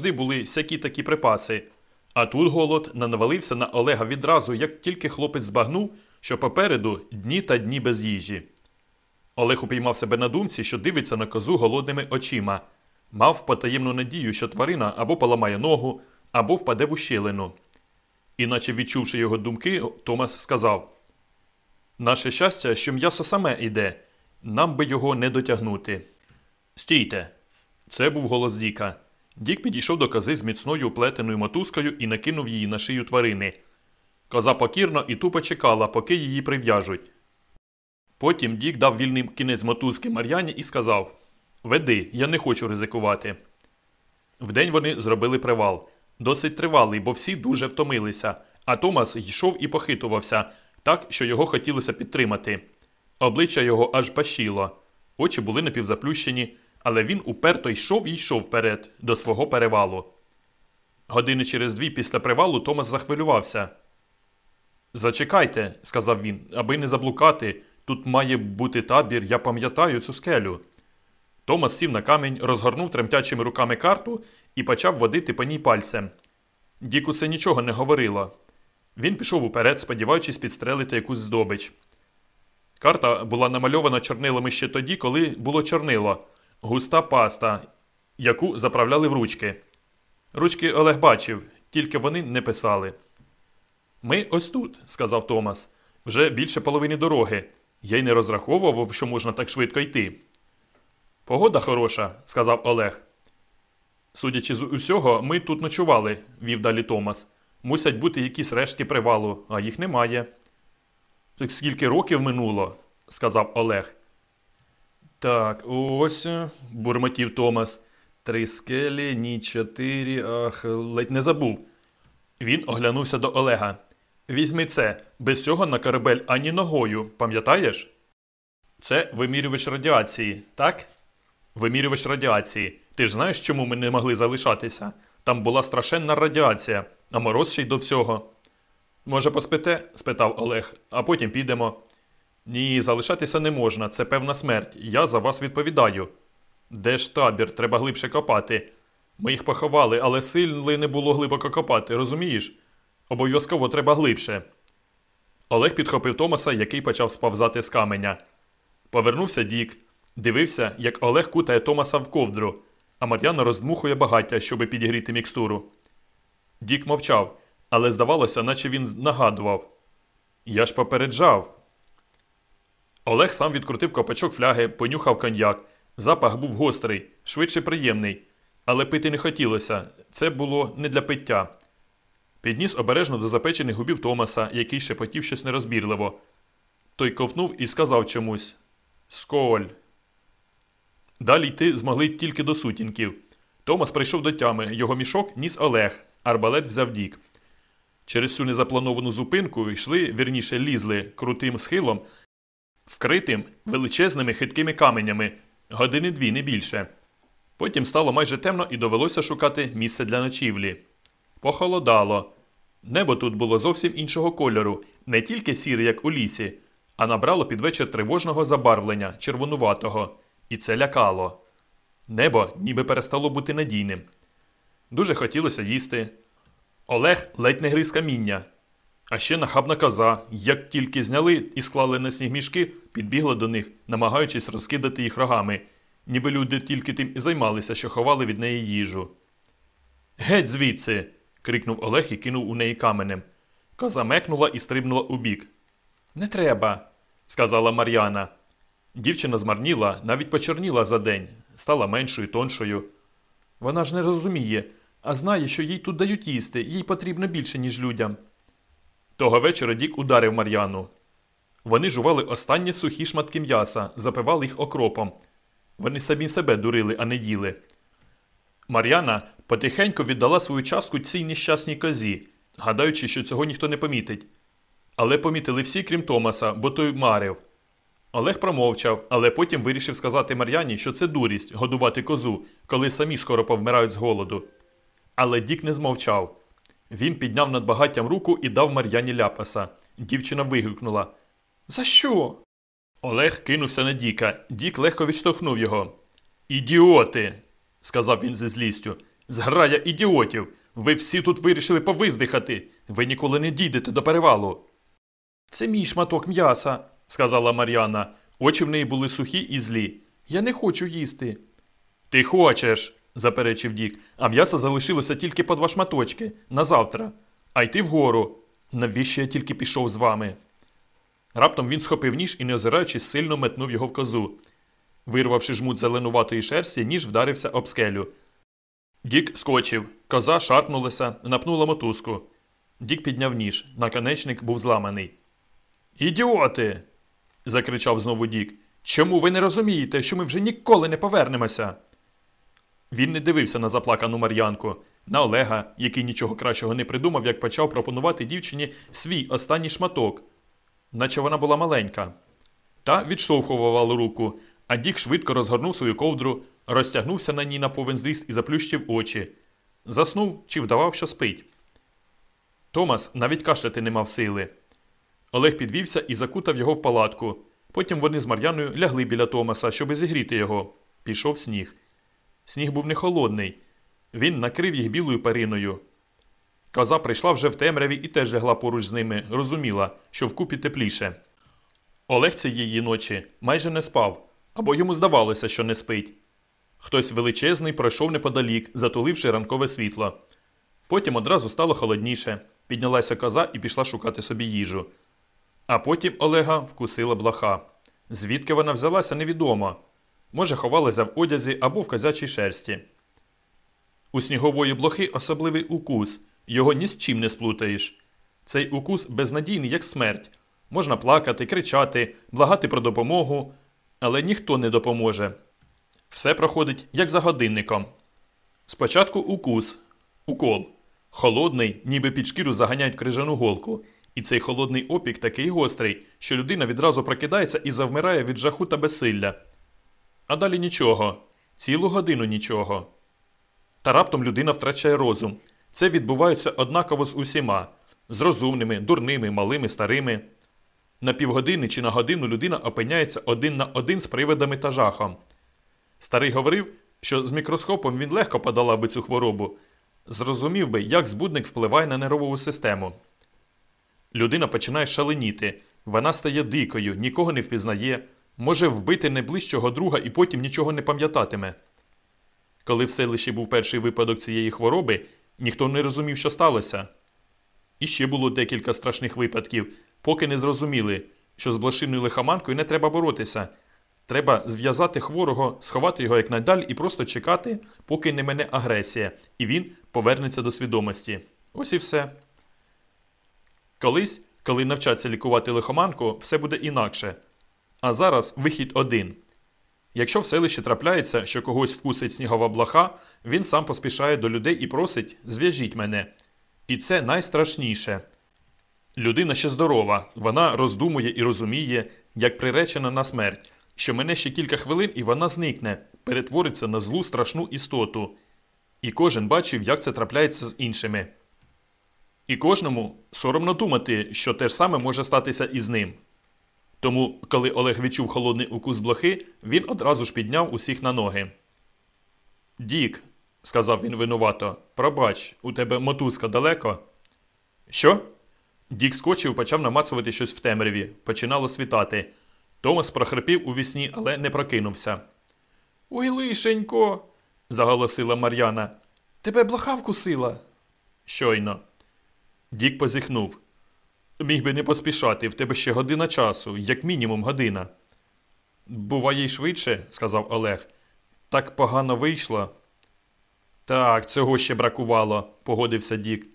завжди були всякі такі припаси. А тут голод навалився на Олега відразу, як тільки хлопець збагнув, що попереду дні та дні без їжі. Олег упіймав себе на думці, що дивиться на козу голодними очима. Мав потаємну надію, що тварина або поламає ногу, або впаде в ущелину. Іначе, відчувши його думки, Томас сказав: Наше щастя, що м'ясо саме йде, нам би його не дотягнути. Стійте. Це був голос Діка. Дік підійшов до кози з міцною плетеною мотузкою і накинув її на шию тварини. Коза покірно і тупо чекала, поки її прив'яжуть. Потім Дік дав вільний кінець мотузки Мар'яні і сказав: Веди, я не хочу ризикувати. Вдень вони зробили привал. Досить тривалий, бо всі дуже втомилися, а Томас йшов і похитувався, так, що його хотілося підтримати. Обличчя його аж пащило, очі були напівзаплющені, але він уперто йшов і йшов вперед до свого перевалу. Години через дві після привалу Томас захвилювався. Зачекайте, сказав він, аби не заблукати. Тут має бути табір, я пам'ятаю цю скелю. Томас сів на камінь, розгорнув тремтячими руками карту і почав водити по ній пальцем. Діку це нічого не говорило. Він пішов уперед, сподіваючись підстрелити якусь здобич. Карта була намальована чорнилами ще тоді, коли було чорнило, густа паста, яку заправляли в ручки. Ручки Олег бачив, тільки вони не писали. Ми ось тут, сказав Томас. Вже більше половини дороги. Я й не розраховував, що можна так швидко йти. Погода хороша, сказав Олег. Судячи з усього, ми тут ночували, вів далі Томас. Мусять бути якісь рештки привалу, а їх немає. Так скільки років минуло, сказав Олег. Так, ось, бурмотів Томас. Три скелі, ні чотири, ах, ледь не забув. Він оглянувся до Олега. Візьми це, без цього на корабель ані ногою, пам'ятаєш? Це вимірювач радіації, так? Вимірювач радіації. Ти ж знаєш, чому ми не могли залишатися? Там була страшенна радіація, а мороз ще й до всього. Може, поспите? спитав Олег, а потім підемо. Ні, залишатися не можна, це певна смерть. Я за вас відповідаю. Де ж табір, треба глибше копати. Ми їх поховали, але сили не було глибоко копати, розумієш? Обов'язково треба глибше. Олег підхопив Томаса, який почав сповзати з каменя. Повернувся Дік. Дивився, як Олег кутає Томаса в ковдру, а Мар'яна роздмухує багаття, щоби підігріти мікстуру. Дік мовчав, але здавалося, наче він нагадував. Я ж попереджав. Олег сам відкрутив копачок фляги, понюхав коньяк. Запах був гострий, швидше приємний, але пити не хотілося це було не для пиття. Підніс обережно до запечених губів Томаса, який шепотів щось нерозбірливо. Той ковтнув і сказав чомусь Сколь. Далі йти змогли тільки до сутінків. Томас прийшов до тями, його мішок ніс Олег, арбалет взяв дік. Через цю незаплановану зупинку йшли, вірніше, лізли крутим схилом, вкритим величезними хиткими каменями, години дві, не більше. Потім стало майже темно і довелося шукати місце для ночівлі. Похолодало. Небо тут було зовсім іншого кольору, не тільки сіре, як у лісі, а набрало під вечір тривожного забарвлення, червонуватого, і це лякало. Небо ніби перестало бути надійним. Дуже хотілося їсти. Олег ледь не гриз каміння. А ще нахабна коза, як тільки зняли і склали на сніг мішки, підбігла до них, намагаючись розкидати їх рогами, ніби люди тільки тим і займалися, що ховали від неї їжу. Геть звідси. крикнув Олег і кинув у неї каменем. Коза мекнула і стрибнула у бік. Не треба, сказала Мар'яна. Дівчина змарніла, навіть почорніла за день, стала меншою, тоншою. Вона ж не розуміє, а знає, що їй тут дають їсти, їй потрібно більше, ніж людям. Того вечора Дік ударив Мар'яну. Вони жували останні сухі шматки м'яса, запивали їх окропом. Вони самі себе дурили, а не їли. Мар'яна потихеньку віддала свою частку цій нещасній козі, гадаючи, що цього ніхто не помітить. Але помітили всі, крім Томаса, бо той марив. Олег промовчав, але потім вирішив сказати Мар'яні, що це дурість годувати козу, коли самі скоро повмирають з голоду. Але Дік не змовчав. Він підняв над багаттям руку і дав Мар'яні ляпаса. Дівчина вигукнула За що? Олег кинувся на Діка. Дік легко відштовхнув його. Ідіоти, сказав він зі злістю. Зграя ідіотів! Ви всі тут вирішили повиздихати. Ви ніколи не дійдете до перевалу. Це мій шматок м'яса, сказала Мар'яна. Очі в неї були сухі і злі. Я не хочу їсти. Ти хочеш, заперечив Дік, а м'яса залишилося тільки по два шматочки на завтра. А йти вгору. Навіщо я тільки пішов з вами? Раптом він схопив ніж і, не озираючись, сильно метнув його в козу. Вирвавши жмут зеленуватої шерсті, ніж вдарився об скелю. Дік скочив, коза шарпнулася, напнула мотузку. Дік підняв ніж, наконечник був зламаний. Ідіоти. закричав знову Дік. Чому ви не розумієте, що ми вже ніколи не повернемося? Він не дивився на заплакану Мар'янку, на Олега, який нічого кращого не придумав, як почав пропонувати дівчині свій останній шматок, наче вона була маленька. Та відштовхувала руку, а Дік швидко розгорнув свою ковдру, розтягнувся на ній на повен зріст і заплющив очі. Заснув чи вдавав, що спить. Томас навіть кашляти не мав сили. Олег підвівся і закутав його в палатку. Потім вони з Мар'яною лягли біля Томаса, щоби зігріти його. Пішов сніг. Сніг був не холодний. Він накрив їх білою периною. Коза прийшла вже в темряві і теж лягла поруч з ними, розуміла, що вкупі тепліше. Олег цієї ночі майже не спав, або йому здавалося, що не спить. Хтось величезний пройшов неподалік, затуливши ранкове світло. Потім одразу стало холодніше. Піднялася коза і пішла шукати собі їжу. А потім Олега вкусила блоха. Звідки вона взялася, невідомо. Може, ховалася в одязі або в козячій шерсті. У снігової блохи особливий укус, його ні з чим не сплутаєш. Цей укус безнадійний, як смерть. Можна плакати, кричати, благати про допомогу, але ніхто не допоможе. Все проходить як за годинником. Спочатку укус, укол. Холодний, ніби під шкіру заганяють крижану голку. І цей холодний опік такий гострий, що людина відразу прокидається і завмирає від жаху та безсилля. А далі нічого, цілу годину нічого. Та раптом людина втрачає розум. Це відбувається однаково з усіма з розумними, дурними, малими, старими. На півгодини чи на годину людина опиняється один на один з привидами та жахом. Старий говорив, що з мікроскопом він легко подолав би цю хворобу, зрозумів би, як збудник впливає на нервову систему. Людина починає шаленіти, вона стає дикою, нікого не впізнає, може вбити найближчого друга і потім нічого не пам'ятатиме. Коли в селищі був перший випадок цієї хвороби, ніхто не розумів, що сталося. І ще було декілька страшних випадків, поки не зрозуміли, що з блошиною лихоманкою не треба боротися. Треба зв'язати хворого, сховати його якнайдаль і просто чекати, поки не мене агресія, і він повернеться до свідомості. Ось і все. Колись, коли навчаться лікувати лихоманку, все буде інакше. А зараз вихід один. Якщо в селищі трапляється, що когось вкусить снігова блоха, він сам поспішає до людей і просить зв'яжіть мене. І це найстрашніше. Людина ще здорова, вона роздумує і розуміє, як приречена на смерть, що мене ще кілька хвилин і вона зникне, перетвориться на злу страшну істоту. І кожен бачив, як це трапляється з іншими. І кожному соромно думати, що те ж саме може статися і з ним. Тому, коли Олег відчув холодний укус блохи, він одразу ж підняв усіх на ноги. Дік, сказав він винувато, пробач, у тебе мотузка далеко. Що? Дік скочив, почав намацувати щось в темряві. Починало світати. Томас прохрипів у вісні, але не прокинувся. Ой, лишенько, заголосила Мар'яна. Тебе блоха вкусила. Щойно. Дік позіхнув. Міг би не поспішати, в тебе ще година часу, як мінімум година. Буває й швидше, сказав Олег. Так погано вийшло. Так, цього ще бракувало, погодився Дік.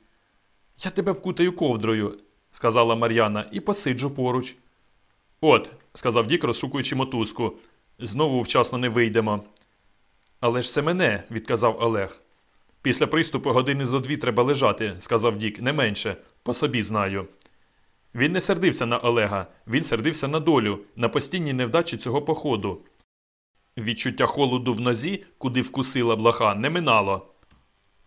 Я тебе вкутаю ковдрою, сказала Мар'яна, і посиджу поруч. От, сказав Дік, розшукуючи мотузку. Знову вчасно не вийдемо. Але ж це мене, відказав Олег. Після приступу години зо дві треба лежати, сказав Дік, не менше, по собі знаю. Він не сердився на Олега, він сердився на долю, на постійні невдачі цього походу. Відчуття холоду в нозі, куди вкусила блоха, не минало.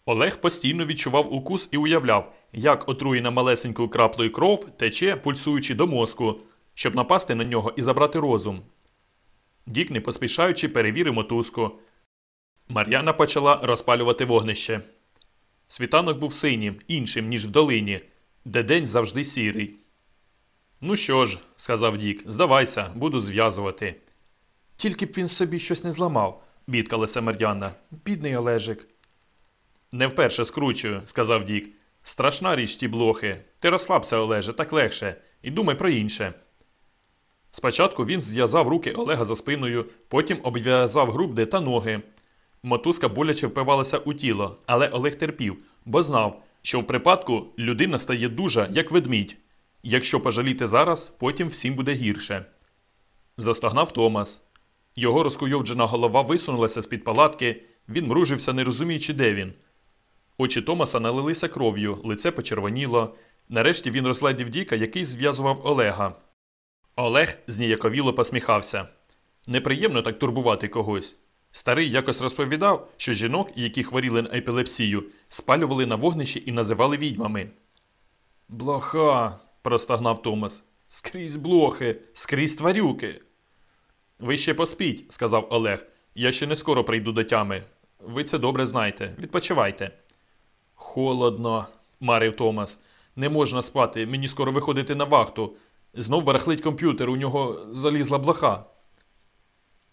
Олег постійно відчував укус і уявляв, як отруєна малесенькою краплею кров тече, пульсуючи до мозку, щоб напасти на нього і забрати розум. Дік, не поспішаючи, перевірив мотузку. Мар'яна почала розпалювати вогнище. Світанок був синім, іншим, ніж в долині, де день завжди сірий. Ну що ж, сказав Дік, здавайся, буду зв'язувати. Тільки б він собі щось не зламав, бідкалася Мар'яна. Бідний Олежик. Не вперше скручую, сказав Дік. Страшна річ ті блохи. Ти розслабся, Олеже, так легше, і думай про інше. Спочатку він зв'язав руки Олега за спиною, потім обв'язав грубди та ноги. Мотузка боляче впивалася у тіло, але Олег терпів, бо знав, що в припадку людина стає дуже, як ведмідь. Якщо пожаліти зараз, потім всім буде гірше. Застогнав Томас. Його розкуйовджена голова висунулася з-під палатки, він мружився, не розуміючи, де він. Очі Томаса налилися кров'ю, лице почервоніло. Нарешті він розглядів Діка, який зв'язував Олега. Олег зніяковіло посміхався. Неприємно так турбувати когось. Старий якось розповідав, що жінок, які хворіли на епілепсію, спалювали на вогнищі і називали відьмами. Блоха, простагнав Томас. Скрізь блохи, скрізь тварюки. Ви ще поспіть, сказав Олег. Я ще не скоро прийду до тями. Ви це добре знаєте. Відпочивайте. Холодно, марив Томас. Не можна спати, мені скоро виходити на вахту. Знов барахлить комп'ютер, у нього залізла блоха.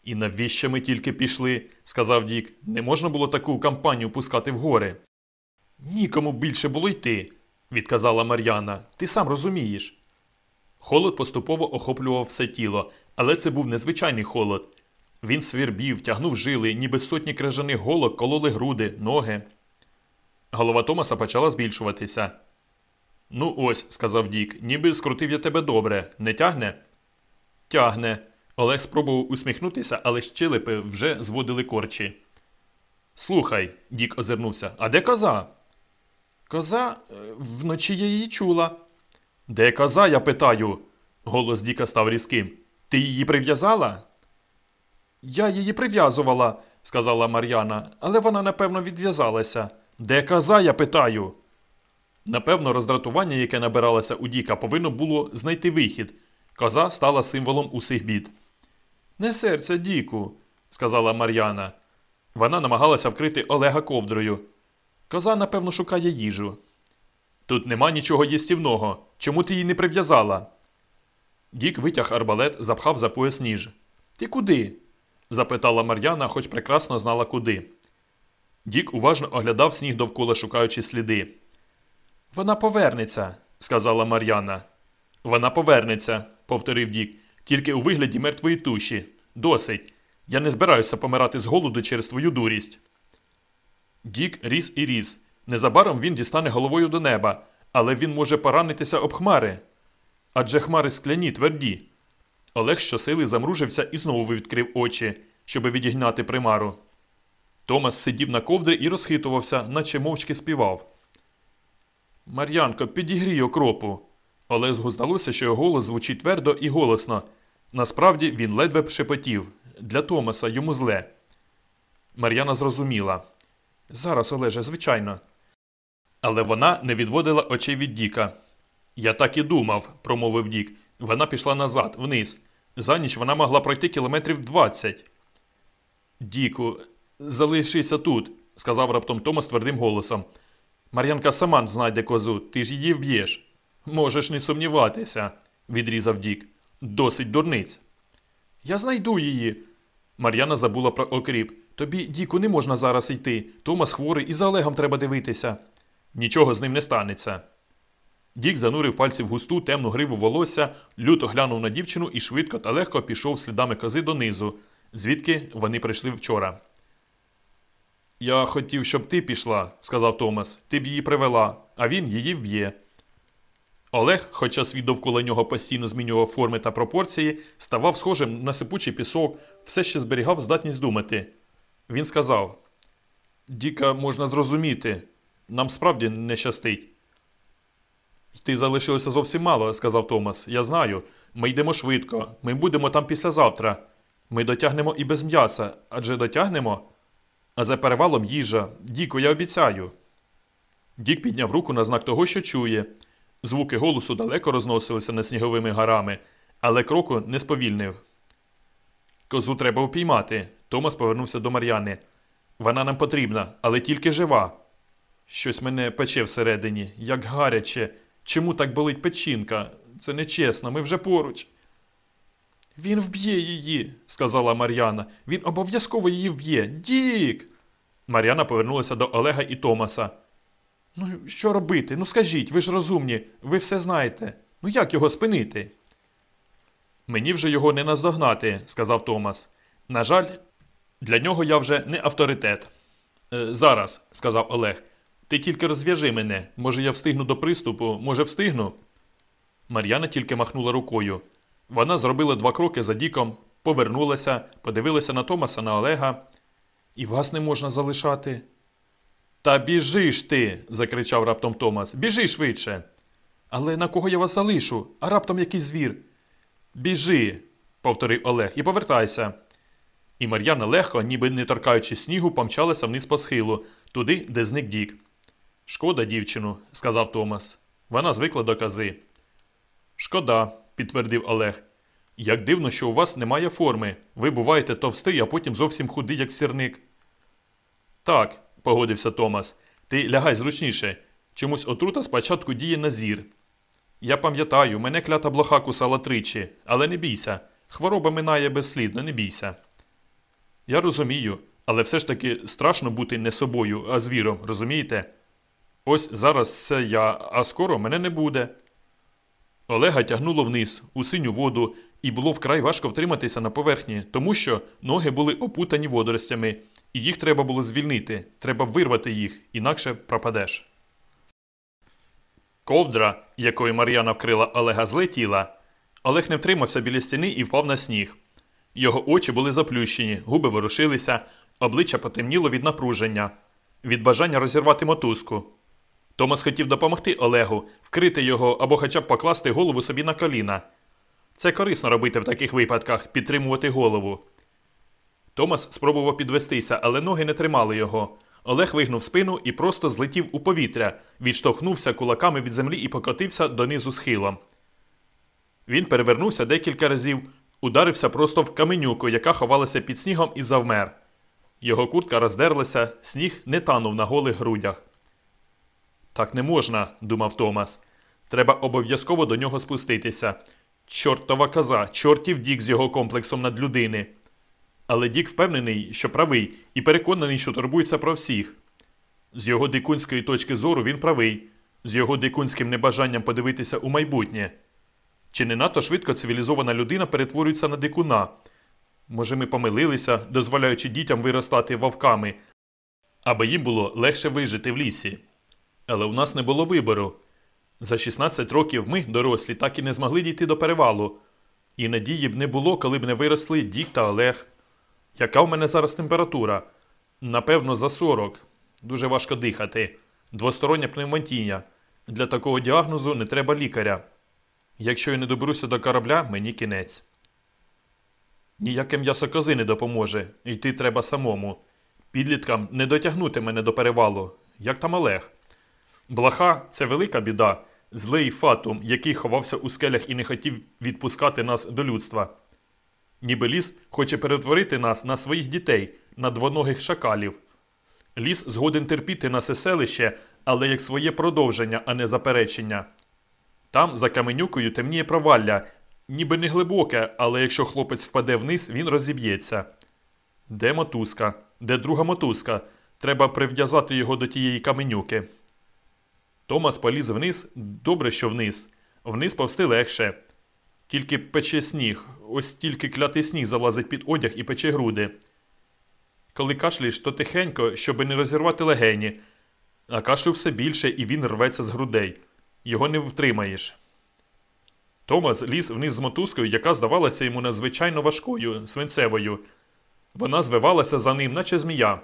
І навіщо ми тільки пішли, сказав Дік. Не можна було таку кампанію пускати в гори. Нікому більше було йти, відказала Мар'яна. Ти сам розумієш. Холод поступово охоплював все тіло, але це був незвичайний холод. Він свірбів, тягнув жили, ніби сотні крижаних голок кололи груди, ноги. Голова Томаса почала збільшуватися. Ну ось, сказав Дік, ніби скрутив я тебе добре. Не тягне? Тягне. Олег спробував усміхнутися, але щелепи вже зводили корчі. Слухай, Дік озирнувся, а де коза? Коза Е, вночі я її чула. Де коза, я питаю? Голос Діка став різким. Ти її прив'язала? Я її прив'язувала, сказала Мар'яна, але вона, напевно, відв'язалася. Де коза, я питаю? Напевно, роздратування, яке набиралося у Діка, повинно було знайти вихід. Коза стала символом усіх бід. Не серця, Діку, сказала Мар'яна. Вона намагалася вкрити Олега ковдрою. Коза, напевно, шукає їжу. Тут нема нічого їстівного. Чому ти її не прив'язала? Дік витяг арбалет, запхав за пояс ніж. Ти куди? запитала Мар'яна, хоч прекрасно знала куди. Дік уважно оглядав сніг довкола, шукаючи сліди. Вона повернеться, сказала Мар'яна. Вона повернеться, повторив Дік, тільки у вигляді мертвої туші. Досить. Я не збираюся помирати з голоду через твою дурість. Дік ріс і ріс. Незабаром він дістане головою до неба, але він може поранитися об хмари. Адже хмари скляні, тверді. Олег щосили замружився і знову відкрив очі, щоби відігнати примару. Томас сидів на ковдрі і розхитувався, наче мовчки співав. Мар'янко, підігрій окропу. Олезгу здалося, що його голос звучить твердо і голосно. Насправді він ледве шепотів. Для Томаса йому зле. Мар'яна зрозуміла. Зараз, Олеже, звичайно. Але вона не відводила очей від Діка. Я так і думав, промовив Дік. Вона пішла назад, вниз. За ніч вона могла пройти кілометрів двадцять. Діку, залишися тут, сказав раптом Томас твердим голосом. Мар'янка сама знайде козу, ти ж її вб'єш. Можеш не сумніватися, відрізав Дік. Досить дурниць. Я знайду її. Мар'яна забула про окріп. Тобі, Діку, не можна зараз йти. Томас хворий і за Олегом треба дивитися. Нічого з ним не станеться. Дік занурив пальці в густу темну гриву волосся, люто глянув на дівчину і швидко та легко пішов слідами кози донизу, звідки вони прийшли вчора. Я хотів, щоб ти пішла, сказав Томас. Ти б її привела, а він її вб'є. Олег, хоча світ довкола нього постійно змінював форми та пропорції, ставав схожим на сипучий пісок, все ще зберігав здатність думати. Він сказав: Діка можна зрозуміти, нам справді не щастить. Ти залишилося зовсім мало, сказав Томас. Я знаю. Ми йдемо швидко. Ми будемо там післязавтра. Ми дотягнемо і без м'яса, адже дотягнемо. А за перевалом їжа. Діко, я обіцяю. Дік підняв руку на знак того, що чує. Звуки голосу далеко розносилися над сніговими горами, але кроку не сповільнив. Козу треба впіймати. Томас повернувся до Мар'яни. Вона нам потрібна, але тільки жива. Щось мене пече всередині, як гаряче. Чому так болить печінка? Це нечесно, ми вже поруч. Він вб'є її, сказала Мар'яна. Він обов'язково її вб'є. Дік. Мар'яна повернулася до Олега і Томаса. Ну, що робити? Ну скажіть, ви ж розумні, ви все знаєте. Ну як його спинити? Мені вже його не наздогнати, сказав Томас. На жаль, для нього я вже не авторитет. «Е, зараз, сказав Олег. Ти тільки розв'яжи мене. Може, я встигну до приступу, може, встигну? Мар'яна тільки махнула рукою. Вона зробила два кроки за Діком, повернулася, подивилася на Томаса, на Олега. І вас не можна залишати. Та біжи ж ти. закричав раптом Томас. Біжи швидше. Але на кого я вас залишу? А раптом якийсь звір. Біжи, повторив Олег, і повертайся. І Мар'яна легко, ніби не торкаючи снігу, помчалася вниз по схилу, туди, де зник Дік. Шкода, дівчину, сказав Томас. Вона звикла до кази. Шкода, підтвердив Олег. Як дивно, що у вас немає форми. Ви буваєте товстий, а потім зовсім худий, як сірник. Так, погодився Томас. Ти лягай зручніше. Чомусь отрута спочатку діє на зір. Я пам'ятаю, мене клята блоха кусала тричі, але не бійся. Хвороба минає безслідно, не бійся. Я розумію, але все ж таки страшно бути не собою, а звіром, розумієте? Ось зараз це я, а скоро мене не буде. Олега тягнуло вниз, у синю воду, і було вкрай важко втриматися на поверхні, тому що ноги були опутані водоростями, і їх треба було звільнити, треба вирвати їх, інакше пропадеш. Ковдра, якою Мар'яна вкрила Олега, злетіла. Олег не втримався біля стіни і впав на сніг. Його очі були заплющені, губи ворушилися, обличчя потемніло від напруження, від бажання розірвати мотузку. Томас хотів допомогти Олегу, вкрити його або хоча б покласти голову собі на коліна. Це корисно робити в таких випадках підтримувати голову. Томас спробував підвестися, але ноги не тримали його. Олег вигнув спину і просто злетів у повітря, відштовхнувся кулаками від землі і покотився донизу схилом. Він перевернувся декілька разів, ударився просто в каменюку, яка ховалася під снігом і завмер. Його куртка роздерлася, сніг не танув на голих грудях. Так не можна, думав Томас. Треба обов'язково до нього спуститися. Чортова коза, чортів Дік з його комплексом надлюдини. Але Дік впевнений, що правий, і переконаний, що турбується про всіх. З його дикунської точки зору він правий, з його дикунським небажанням подивитися у майбутнє. Чи не надто швидко цивілізована людина перетворюється на дикуна? Може, ми помилилися, дозволяючи дітям виростати вовками, аби їм було легше вижити в лісі. Але у нас не було вибору. За 16 років ми, дорослі, так і не змогли дійти до перевалу. І надії б не було, коли б не виросли Дік та Олег. Яка в мене зараз температура? Напевно, за 40. Дуже важко дихати. Двостороння пневматія. Для такого діагнозу не треба лікаря. Якщо я не доберуся до корабля, мені кінець. Ніяке м'ясо кози не допоможе. Йти треба самому. Підліткам не дотягнути мене до перевалу. Як там Олег? Блаха це велика біда, злий фатум, який ховався у скелях і не хотів відпускати нас до людства. Ніби ліс хоче перетворити нас на своїх дітей, на двоногих шакалів. Ліс згоден терпіти нас і селище, але як своє продовження, а не заперечення. Там, за каменюкою, темніє провалля, ніби не глибоке, але якщо хлопець впаде вниз, він розіб'ється. Де мотузка? Де друга мотузка? Треба прив'язати його до тієї каменюки. Томас поліз вниз, добре, що вниз. Вниз повсти легше. Тільки пече сніг, ось тільки клятий сніг залазить під одяг і пече груди. Коли кашляєш, то тихенько, щоби не розірвати легені, а кашлю все більше, і він рветься з грудей. Його не втримаєш. Томас ліз вниз з мотузкою, яка здавалася йому надзвичайно важкою, свинцевою. Вона звивалася за ним, наче змія.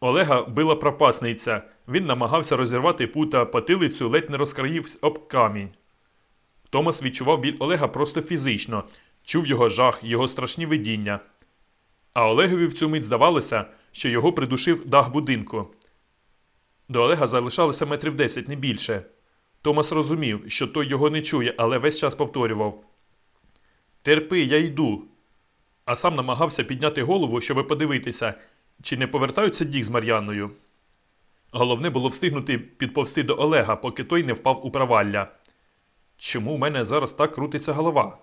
Олега била пропасниця. Він намагався розірвати пута, потилицю ледь не розкраїв об камінь. Томас відчував біль Олега просто фізично, чув його жах, його страшні видіння. А Олегові в цю мить здавалося, що його придушив дах будинку. До Олега залишалося метрів десять, не більше. Томас розумів, що той його не чує, але весь час повторював Терпи, я йду. А сам намагався підняти голову, щоб подивитися, чи не повертаються Дік з Мар'яною. Головне було встигнути підповсти до Олега, поки той не впав у провалля. Чому в мене зараз так крутиться голова?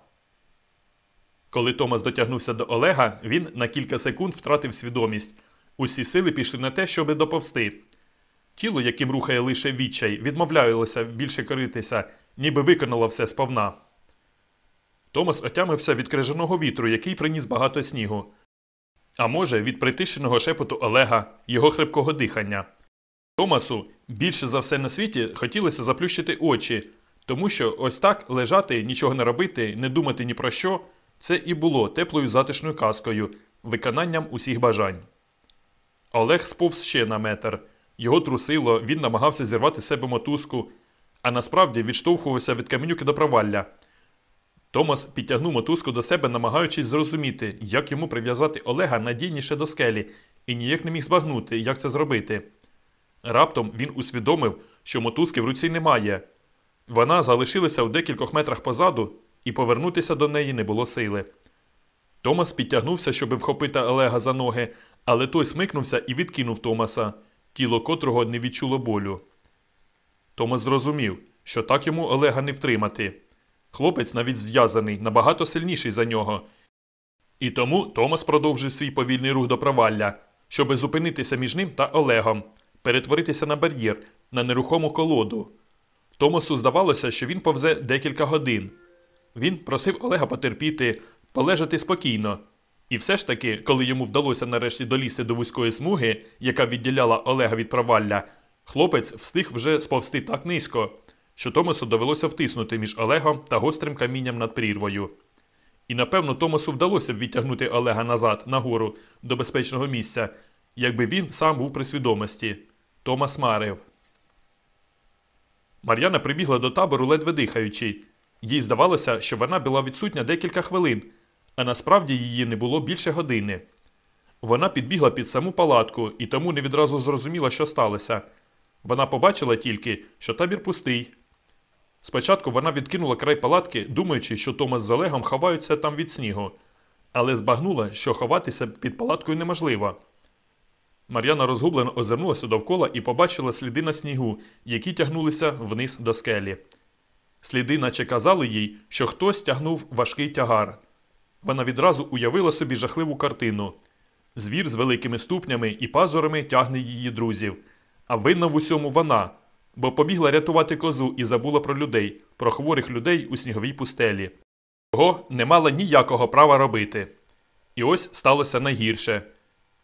Коли Томас дотягнувся до Олега, він на кілька секунд втратив свідомість. Усі сили пішли на те, щоби доповсти. Тіло, яким рухає лише відчай, відмовлялося більше коритися, ніби виконало все сповна. Томас отямився від крижаного вітру, який приніс багато снігу. А може, від притишеного шепоту Олега, його хрипкого дихання. Томасу більше за все на світі хотілося заплющити очі, тому що ось так лежати, нічого не робити, не думати ні про що це і було теплою затишною казкою, виконанням усіх бажань. Олег сповз ще на метр. Його трусило, він намагався зірвати з себе мотузку, а насправді відштовхувався від каменюки до провалля. Томас підтягнув мотузку до себе, намагаючись зрозуміти, як йому прив'язати Олега надійніше до скелі, і ніяк не міг збагнути, як це зробити. Раптом він усвідомив, що мотузки в руці немає. Вона залишилася у декількох метрах позаду, і повернутися до неї не було сили. Томас підтягнувся, щоб вхопити Олега за ноги, але той смикнувся і відкинув Томаса, тіло котрого не відчуло болю. Томас зрозумів, що так йому Олега не втримати. Хлопець навіть зв'язаний, набагато сильніший за нього. І тому Томас продовжив свій повільний рух до провалля, щоби зупинитися між ним та Олегом, перетворитися на бар'єр, на нерухому колоду. Томасу здавалося, що він повзе декілька годин. Він просив Олега потерпіти, полежати спокійно. І все ж таки, коли йому вдалося нарешті долізти до вузької смуги, яка відділяла Олега від провалля, хлопець встиг вже сповзти так низько, що Томасу довелося втиснути між Олегом та гострим камінням над прірвою. І напевно Томасу вдалося б відтягнути Олега назад, нагору, до безпечного місця, якби він сам був при свідомості. Томас марив. Мар'яна прибігла до табору ледве дихаючи. Їй здавалося, що вона була відсутня декілька хвилин, а насправді її не було більше години. Вона підбігла під саму палатку і тому не відразу зрозуміла, що сталося. Вона побачила тільки, що табір пустий. Спочатку вона відкинула край палатки, думаючи, що Томас з Олегом ховаються там від снігу, але збагнула, що ховатися під палаткою неможливо. Мар'яна розгублено озирнулася довкола і побачила сліди на снігу, які тягнулися вниз до скелі. Сліди, наче казали їй, що хтось тягнув важкий тягар. Вона відразу уявила собі жахливу картину. Звір з великими ступнями і пазурами тягне її друзів. А винна в усьому вона, бо побігла рятувати козу і забула про людей, про хворих людей у сніговій пустелі. Того не мала ніякого права робити. І ось сталося найгірше.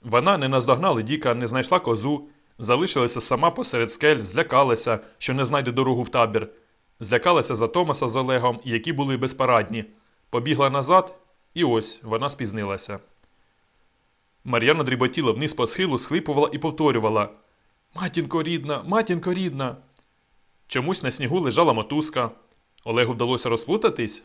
Вона не наздогнала Діка, не знайшла козу, залишилася сама посеред скель, злякалася, що не знайде дорогу в табір, злякалася за Томаса з Олегом, які були безпарадні, побігла назад, і ось вона спізнилася. Мар'яна дріботіла вниз по схилу, схлипувала і повторювала Матінко рідна, матінко рідна. Чомусь на снігу лежала мотузка. Олегу вдалося розплутатись.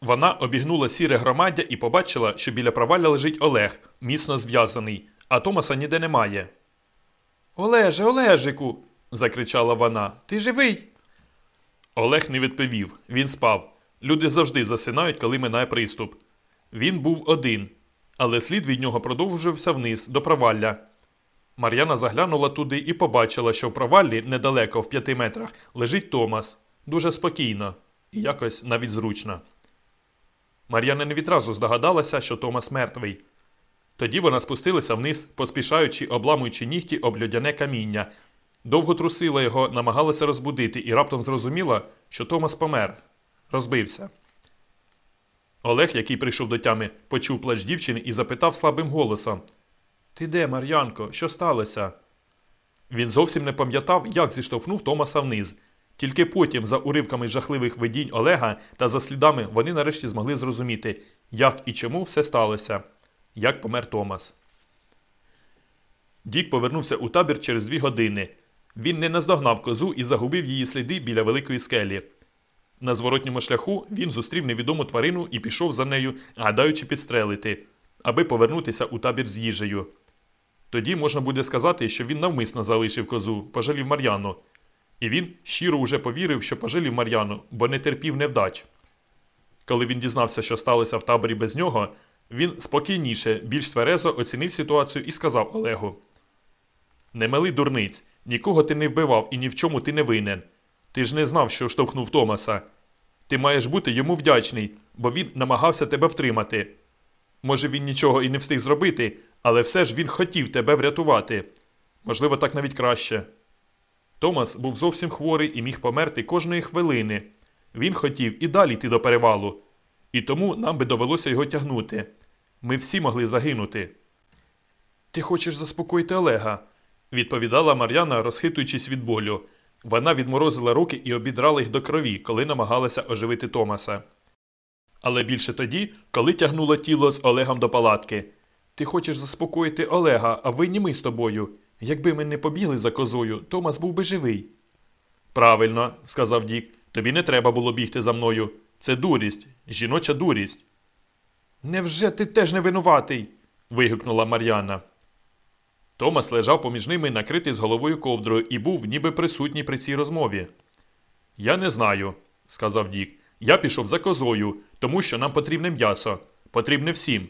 Вона обігнула сіре громаддя і побачила, що біля провалля лежить Олег, міцно зв'язаний, а Томаса ніде немає. Олеже, Олежику. закричала вона. Ти живий? Олег не відповів. Він спав. Люди завжди засинають, коли минає приступ. Він був один, але слід від нього продовжувався вниз до провалля. Мар'яна заглянула туди і побачила, що в проваллі недалеко, в п'яти метрах, лежить Томас. Дуже спокійно і якось навіть зручно. Мар'яна не відразу здогадалася, що Томас мертвий. Тоді вона спустилася вниз, поспішаючи, обламуючи нігті об льодяне каміння. Довго трусила його, намагалася розбудити і раптом зрозуміла, що Томас помер, розбився. Олег, який прийшов до тями, почув плач дівчини і запитав слабим голосом Ти де, Мар'янко, що сталося? Він зовсім не пам'ятав, як зіштовхнув Томаса вниз. Тільки потім, за уривками жахливих видінь Олега та за слідами, вони нарешті змогли зрозуміти, як і чому все сталося, як помер Томас. Дік повернувся у табір через дві години. Він не наздогнав козу і загубив її сліди біля великої скелі. На зворотньому шляху він зустрів невідому тварину і пішов за нею, гадаючи підстрелити, аби повернутися у табір з їжею. Тоді можна буде сказати, що він навмисно залишив козу, пожалів Мар'яну. І він щиро уже повірив, що пожалів Мар'яну, бо не терпів невдач. Коли він дізнався, що сталося в таборі без нього, Він спокійніше, більш тверезо оцінив ситуацію і сказав Олегу: Не дурниць, нікого ти не вбивав і ні в чому ти не винен. Ти ж не знав, що штовхнув Томаса. Ти маєш бути йому вдячний, бо він намагався тебе втримати. Може, він нічого і не встиг зробити, але все ж він хотів тебе врятувати. Можливо, так навіть краще. Томас був зовсім хворий і міг померти кожної хвилини. Він хотів і далі йти до перевалу, і тому нам би довелося його тягнути. Ми всі могли загинути. Ти хочеш заспокоїти Олега, відповідала Мар'яна, розхитуючись від болю. Вона відморозила руки і обідрала їх до крові, коли намагалася оживити Томаса. Але більше тоді, коли тягнуло тіло з Олегом до палатки. Ти хочеш заспокоїти Олега, а винні ми з тобою. Якби ми не побігли за козою, Томас був би живий. Правильно, сказав Дік, тобі не треба було бігти за мною. Це дурість, жіноча дурість. Невже ти теж не винуватий? вигукнула Мар'яна. Томас лежав поміж ними, накритий з головою ковдрою, і був ніби присутній при цій розмові. Я не знаю, сказав Дік. Я пішов за козою, тому що нам потрібне м'ясо. Потрібне всім.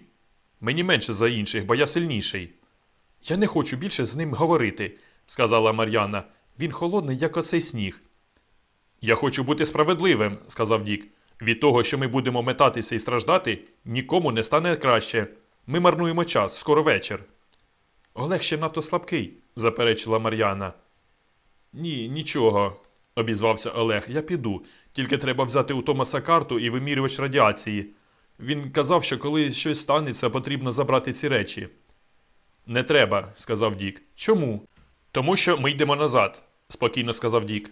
Мені менше за інших, бо я сильніший. Я не хочу більше з ним говорити, сказала Мар'яна. Він холодний, як оцей сніг. Я хочу бути справедливим, сказав Дік. Від того, що ми будемо метатися і страждати, нікому не стане краще. Ми марнуємо час, скоро вечір. Олег ще надто слабкий, заперечила Мар'яна. Ні, нічого, обізвався Олег. Я піду. Тільки треба взяти у Томаса карту і вимірювач радіації. Він казав, що коли щось станеться, потрібно забрати ці речі. Не треба, сказав Дік. Чому? Тому що ми йдемо назад, спокійно сказав Дік.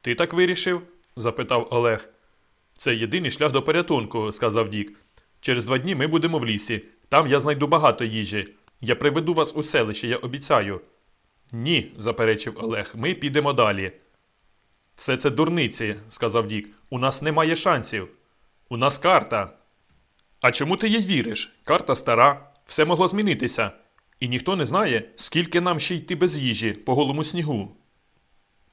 Ти так вирішив? запитав Олег. Це єдиний шлях до порятунку, сказав Дік. Через два дні ми будемо в лісі. Там я знайду багато їжі. Я приведу вас у селище, я обіцяю. Ні, заперечив Олег, ми підемо далі. Все це дурниці, сказав Дік. У нас немає шансів. У нас карта. А чому ти їй віриш? Карта стара, все могло змінитися. І ніхто не знає, скільки нам ще йти без їжі по голому снігу.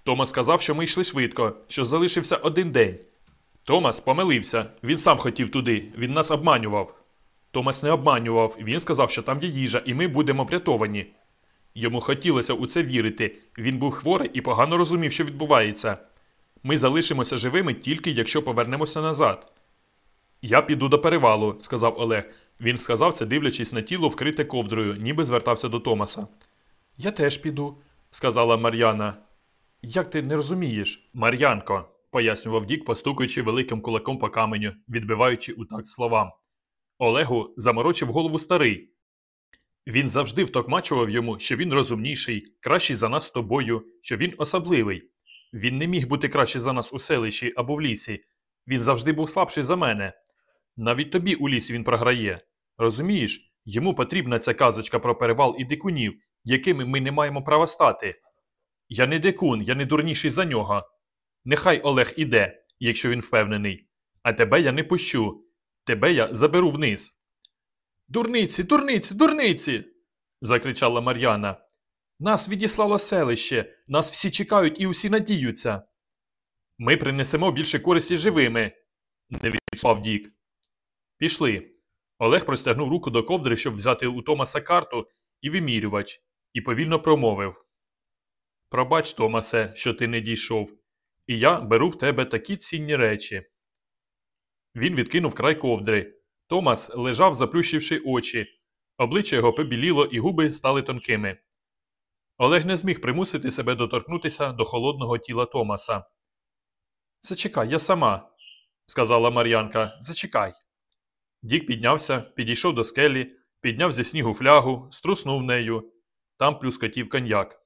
Томас сказав, що ми йшли швидко, що залишився один день. Томас помилився, він сам хотів туди, він нас обманював. Томас не обманював, він сказав, що там є їжа, і ми будемо врятовані. Йому хотілося у це вірити. Він був хворий і погано розумів, що відбувається. Ми залишимося живими тільки якщо повернемося назад. Я піду до перевалу, сказав Олег. Він сказав це, дивлячись на тіло, вкрите ковдрою, ніби звертався до Томаса. Я теж піду, сказала Мар'яна. Як ти не розумієш? Мар'янко, пояснював Дік, постукуючи великим кулаком по каменю, відбиваючи у такт словам. Олегу заморочив голову старий. Він завжди втокмачував йому, що він розумніший, кращий за нас з тобою, що він особливий. Він не міг бути кращий за нас у селищі або в лісі. Він завжди був слабший за мене. Навіть тобі у лісі він програє. Розумієш, йому потрібна ця казочка про перевал і дикунів, якими ми не маємо права стати. Я не дикун, я не дурніший за нього. Нехай Олег іде, якщо він впевнений. А тебе я не пущу. Тебе я заберу вниз. Дурниці, дурниці, дурниці. закричала Мар'яна. Нас відіслало селище, нас всі чекають і усі надіються. Ми принесемо більше користі живими, не відпав Дік. Пішли. Олег простягнув руку до ковдри, щоб взяти у Томаса карту і вимірювач, і повільно промовив Пробач, Томасе, що ти не дійшов, і я беру в тебе такі цінні речі. Він відкинув край ковдри. Томас лежав, заплющивши очі. Обличчя його побіліло, і губи стали тонкими. Олег не зміг примусити себе доторкнутися до холодного тіла Томаса. Зачекай, я сама, сказала Мар'янка. Зачекай. Дік піднявся, підійшов до скелі, підняв зі снігу флягу, струснув нею. Там плюскотів коньяк.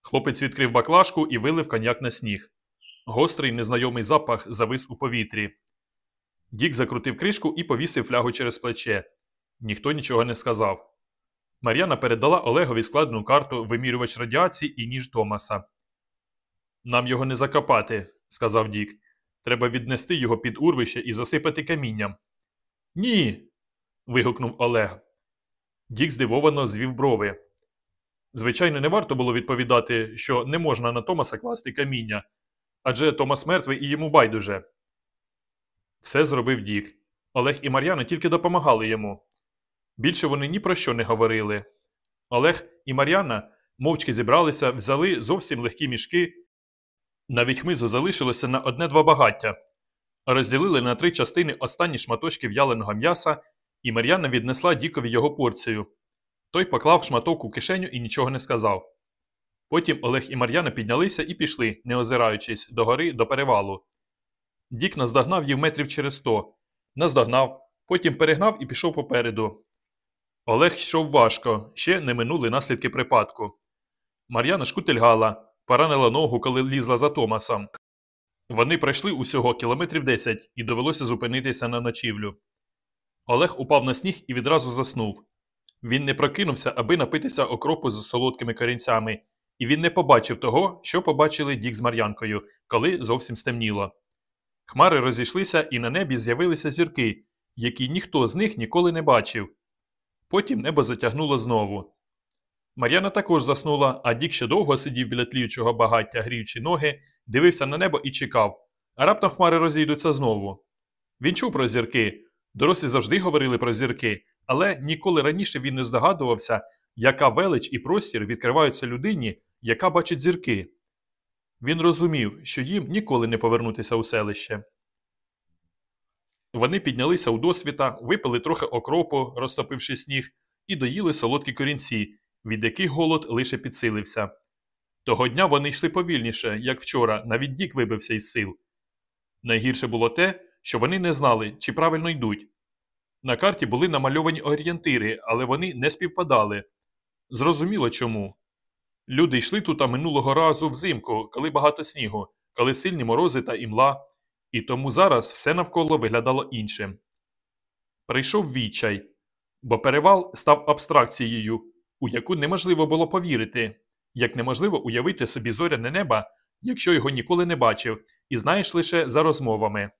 Хлопець відкрив баклажку і вилив коньяк на сніг. Гострий незнайомий запах завис у повітрі. Дік закрутив кришку і повісив флягу через плече. Ніхто нічого не сказав. Мар'яна передала Олегові складену карту вимірювач радіації і ніж Томаса. Нам його не закопати, сказав Дік. Треба віднести його під урвище і засипати камінням. Ні. вигукнув Олег. Дік здивовано звів брови. Звичайно, не варто було відповідати, що не можна на Томаса класти каміння, адже Томас мертвий і йому байдуже. Все зробив Дік. Олег і Мар'яна тільки допомагали йому. Більше вони ні про що не говорили. Олег і Мар'яна мовчки зібралися, взяли зовсім легкі мішки. Навіть хмизу залишилося на одне-два багаття. Розділили на три частини останні шматочки в'яленого м'яса, і Мар'яна віднесла Дікові його порцію. Той поклав шматок у кишеню і нічого не сказав. Потім Олег і Мар'яна піднялися і пішли, не озираючись, до гори до перевалу. Дік наздогнав їх метрів через сто, наздогнав, потім перегнав і пішов попереду. Олег йшов важко, ще не минули наслідки припадку. Мар'яна шкутильгала, поранила ногу, коли лізла за Томасом. Вони пройшли усього кілометрів 10 і довелося зупинитися на ночівлю. Олег упав на сніг і відразу заснув. Він не прокинувся, аби напитися окропу з солодкими корінцями, і він не побачив того, що побачили Дік з Мар'янкою, коли зовсім стемніло. Хмари розійшлися, і на небі з'явилися зірки, які ніхто з них ніколи не бачив. Потім небо затягнуло знову. Мар'яна також заснула, а Дік ще довго сидів біля тліючого багаття, гріючи ноги, дивився на небо і чекав, а раптом хмари розійдуться знову. Він чув про зірки. Дорослі завжди говорили про зірки, але ніколи раніше він не здогадувався, яка велич і простір відкриваються людині, яка бачить зірки. Він розумів, що їм ніколи не повернутися у селище. Вони піднялися у досвіта, випили трохи окропу, розтопивши сніг, і доїли солодкі корінці, від яких голод лише підсилився. Того дня вони йшли повільніше, як вчора, навіть Дік вибився із сил. Найгірше було те, що вони не знали, чи правильно йдуть. На карті були намальовані орієнтири, але вони не співпадали. Зрозуміло чому. Люди йшли тут минулого разу взимку, коли багато снігу, коли сильні морози та імла, і тому зараз все навколо виглядало іншим. Прийшов відчай, бо перевал став абстракцією, у яку неможливо було повірити, як неможливо уявити собі зоряне неба, якщо його ніколи не бачив, і знаєш лише за розмовами.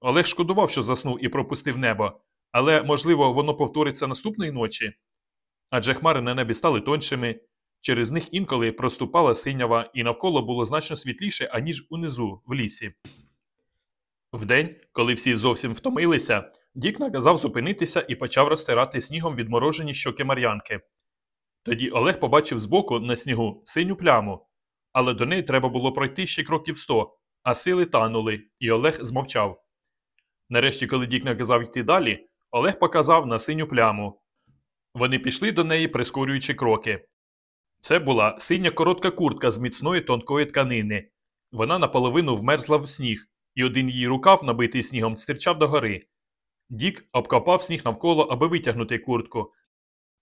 Олег шкодував, що заснув і пропустив небо, але, можливо, воно повториться наступної ночі. Адже хмари на небі стали тоншими, через них інколи проступала синява, і навколо було значно світліше, аніж унизу, в лісі. Вдень, коли всі зовсім втомилися, Дік наказав зупинитися і почав розтирати снігом відморожені щоки Мар'янки. Тоді Олег побачив збоку на снігу синю пляму, але до неї треба було пройти ще кроків сто, а сили танули, і Олег змовчав. Нарешті, коли Дік наказав йти далі, Олег показав на синю пляму. Вони пішли до неї, прискорюючи кроки. Це була синя коротка куртка з міцної тонкої тканини. Вона наполовину вмерзла в сніг, і один її рукав, набитий снігом, стирчав догори. Дік обкопав сніг навколо, аби витягнути куртку.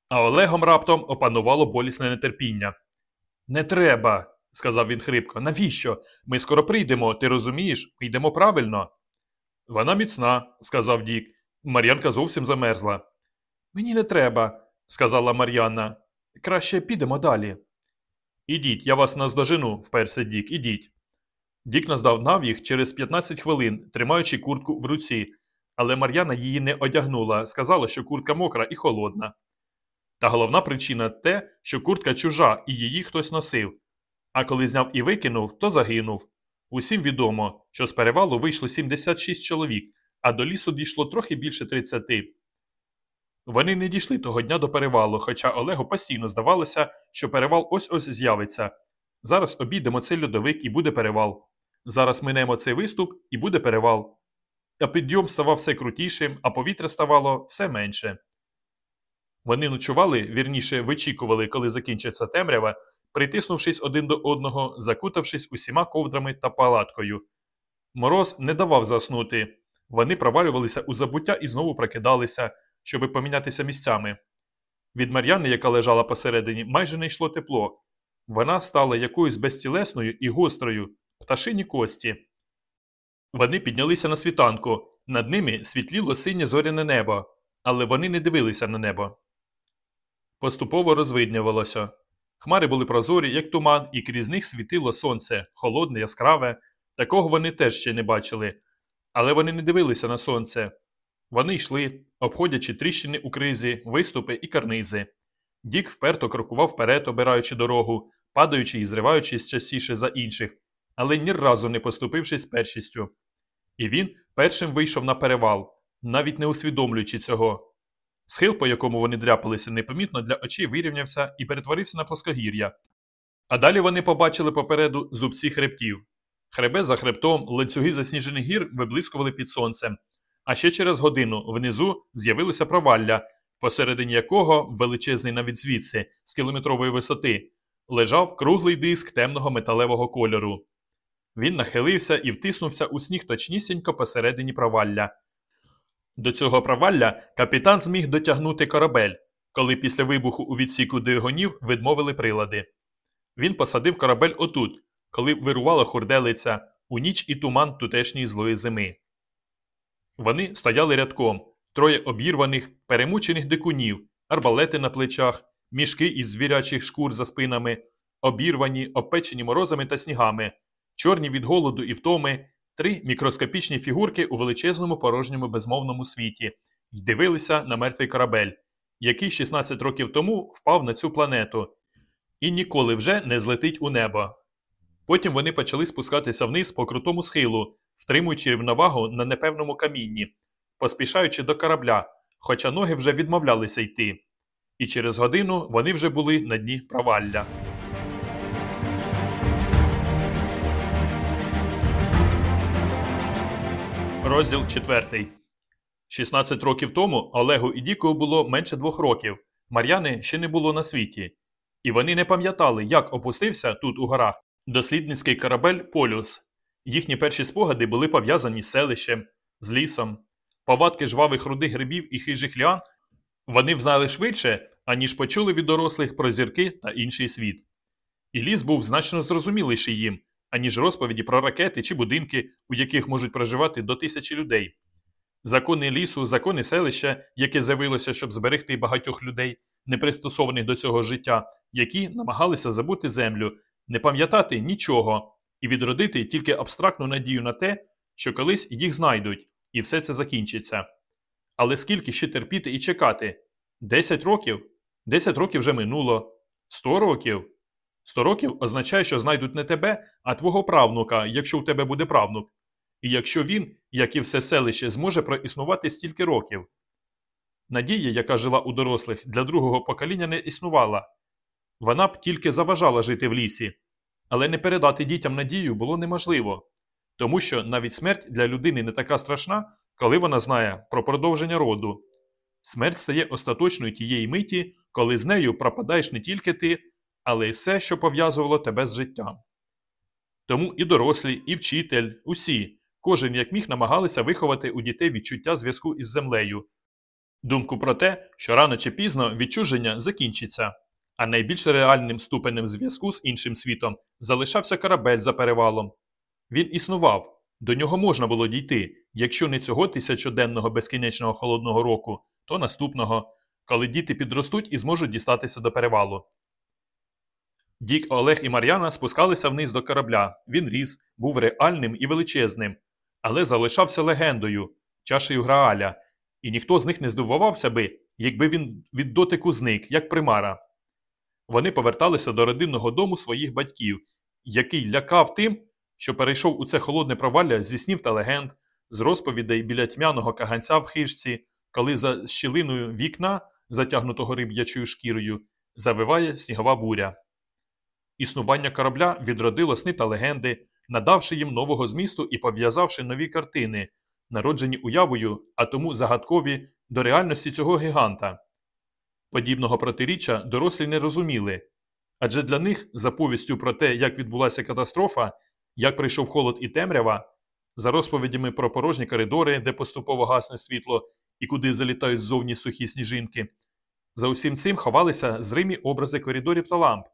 А Олегом раптом опанувало болісне нетерпіння. Не треба, сказав він хрипко. Навіщо? Ми скоро прийдемо, ти розумієш? Ми йдемо правильно. Вона міцна, сказав Дік. Мар'янка зовсім замерзла. Мені не треба, сказала Мар'яна. Краще підемо далі. Ідіть, я вас наздожену, вперся Дік, ідіть. Дік наздогнав їх через 15 хвилин, тримаючи куртку в руці, але Мар'яна її не одягнула, сказала, що куртка мокра і холодна. Та головна причина те, що куртка чужа і її хтось носив. А коли зняв і викинув, то загинув. Усім відомо, що з перевалу вийшло 76 чоловік, а до лісу дійшло трохи більше 30. Вони не дійшли того дня до перевалу, хоча Олегу постійно здавалося, що перевал ось ось з'явиться. Зараз обійдемо цей льодовик і буде перевал. Зараз минемо цей виступ і буде перевал. А підйом ставав все крутішим, а повітря ставало все менше. Вони ночували, вірніше вичікували, коли закінчиться темрява, притиснувшись один до одного, закутавшись усіма ковдрами та палаткою. Мороз не давав заснути. Вони провалювалися у забуття і знову прокидалися, щоби помінятися місцями. Від Мар'яни, яка лежала посередині, майже не йшло тепло. Вона стала якоюсь безтілесною і гострою, пташині кості. Вони піднялися на світанку, над ними світліло синє зоряне небо, але вони не дивилися на небо. Поступово розвиднювалося. Хмари були прозорі, як туман, і крізь них світило сонце, холодне, яскраве. Такого вони теж ще не бачили. Але вони не дивилися на сонце. Вони йшли, обходячи тріщини у кризі, виступи і карнизи. Дік вперто крокував вперед, обираючи дорогу, падаючи і зриваючись частіше за інших, але ні разу не поступившись першістю. І він першим вийшов на перевал, навіть не усвідомлюючи цього. Схил, по якому вони дряпалися непомітно для очей, вирівнявся і перетворився на плоскогір'я. А далі вони побачили попереду зубці хребтів. Хребет за хребтом, ланцюги засніжених гір виблискували під сонцем. А ще через годину внизу з'явилося провалля, посередині якого, величезний навіть звідси, з кілометрової висоти, лежав круглий диск темного металевого кольору. Він нахилився і втиснувся у сніг точнісінько посередині провалля. До цього провалля капітан зміг дотягнути корабель, коли після вибуху у відсіку двигунів відмовили прилади. Він посадив корабель отут, коли вирувала хурделиця у ніч і туман тутешньої злої зими. Вони стояли рядком, троє обірваних, перемучених дикунів, арбалети на плечах, мішки із звірячих шкур за спинами, обірвані, обпечені морозами та снігами, чорні від голоду і втоми, три мікроскопічні фігурки у величезному порожньому безмовному світі й дивилися на мертвий корабель, який 16 років тому впав на цю планету і ніколи вже не злетить у небо. Потім вони почали спускатися вниз по крутому схилу, втримуючи рівновагу на непевному камінні, поспішаючи до корабля, хоча ноги вже відмовлялися йти. І через годину вони вже були на дні провалля. Розділ 4. 16 років тому Олегу і Діку було менше двох років. Мар'яни ще не було на світі. І вони не пам'ятали, як опустився тут у горах дослідницький корабель Полюс. Їхні перші спогади були пов'язані з селищем, з лісом. Повадки жвавих рудих грибів і хижих ліан вони взнали швидше, аніж почули від дорослих про зірки та інший світ. І ліс був значно зрозуміліший їм, аніж розповіді про ракети чи будинки, у яких можуть проживати до тисячі людей. Закони лісу, закони селища, яке з'явилося, щоб зберегти багатьох людей, не пристосованих до цього життя, які намагалися забути землю, не пам'ятати нічого і відродити тільки абстрактну надію на те, що колись їх знайдуть, і все це закінчиться. Але скільки ще терпіти і чекати? Десять років? Десять років вже минуло. Сто років? Сто років означає, що знайдуть не тебе, а твого правнука, якщо у тебе буде правнук. І якщо він, як і все селище, зможе проіснувати стільки років. Надія, яка жила у дорослих, для другого покоління не існувала. Вона б тільки заважала жити в лісі, але не передати дітям надію було неможливо, тому що навіть смерть для людини не така страшна, коли вона знає про продовження роду. Смерть стає остаточною тієї миті, коли з нею пропадаєш не тільки ти, але й все, що пов'язувало тебе з життям. Тому і дорослі, і вчитель, усі, кожен як міг намагалися виховати у дітей відчуття зв'язку із землею, думку про те, що рано чи пізно відчуження закінчиться, а найбільш реальним ступенем зв'язку з іншим світом залишався корабель за перевалом. Він існував, до нього можна було дійти, якщо не цього тисячоденного безкінечного холодного року, то наступного, коли діти підростуть і зможуть дістатися до перевалу. Дік, Олег і Мар'яна спускалися вниз до корабля. Він ріс, був реальним і величезним, але залишався легендою, чашею Грааля, і ніхто з них не здивувався би, якби він від дотику зник, як примара. Вони поверталися до родинного дому своїх батьків, який лякав тим, що перейшов у це холодне провалля зі снів та легенд, з розповідей біля тьмяного каганця в хижці, коли за щілиною вікна, затягнутого риб'ячою шкірою, завиває снігова буря. Існування корабля відродило сни та легенди, надавши їм нового змісту і пов'язавши нові картини, народжені уявою, а тому загадкові до реальності цього гіганта. Подібного протиріччя дорослі не розуміли, адже для них, за повістю про те, як відбулася катастрофа, як прийшов холод і темрява, за розповідями про порожні коридори, де поступово гасне світло і куди залітають ззовні сухі сніжинки, за усім цим ховалися зримі образи коридорів та ламп,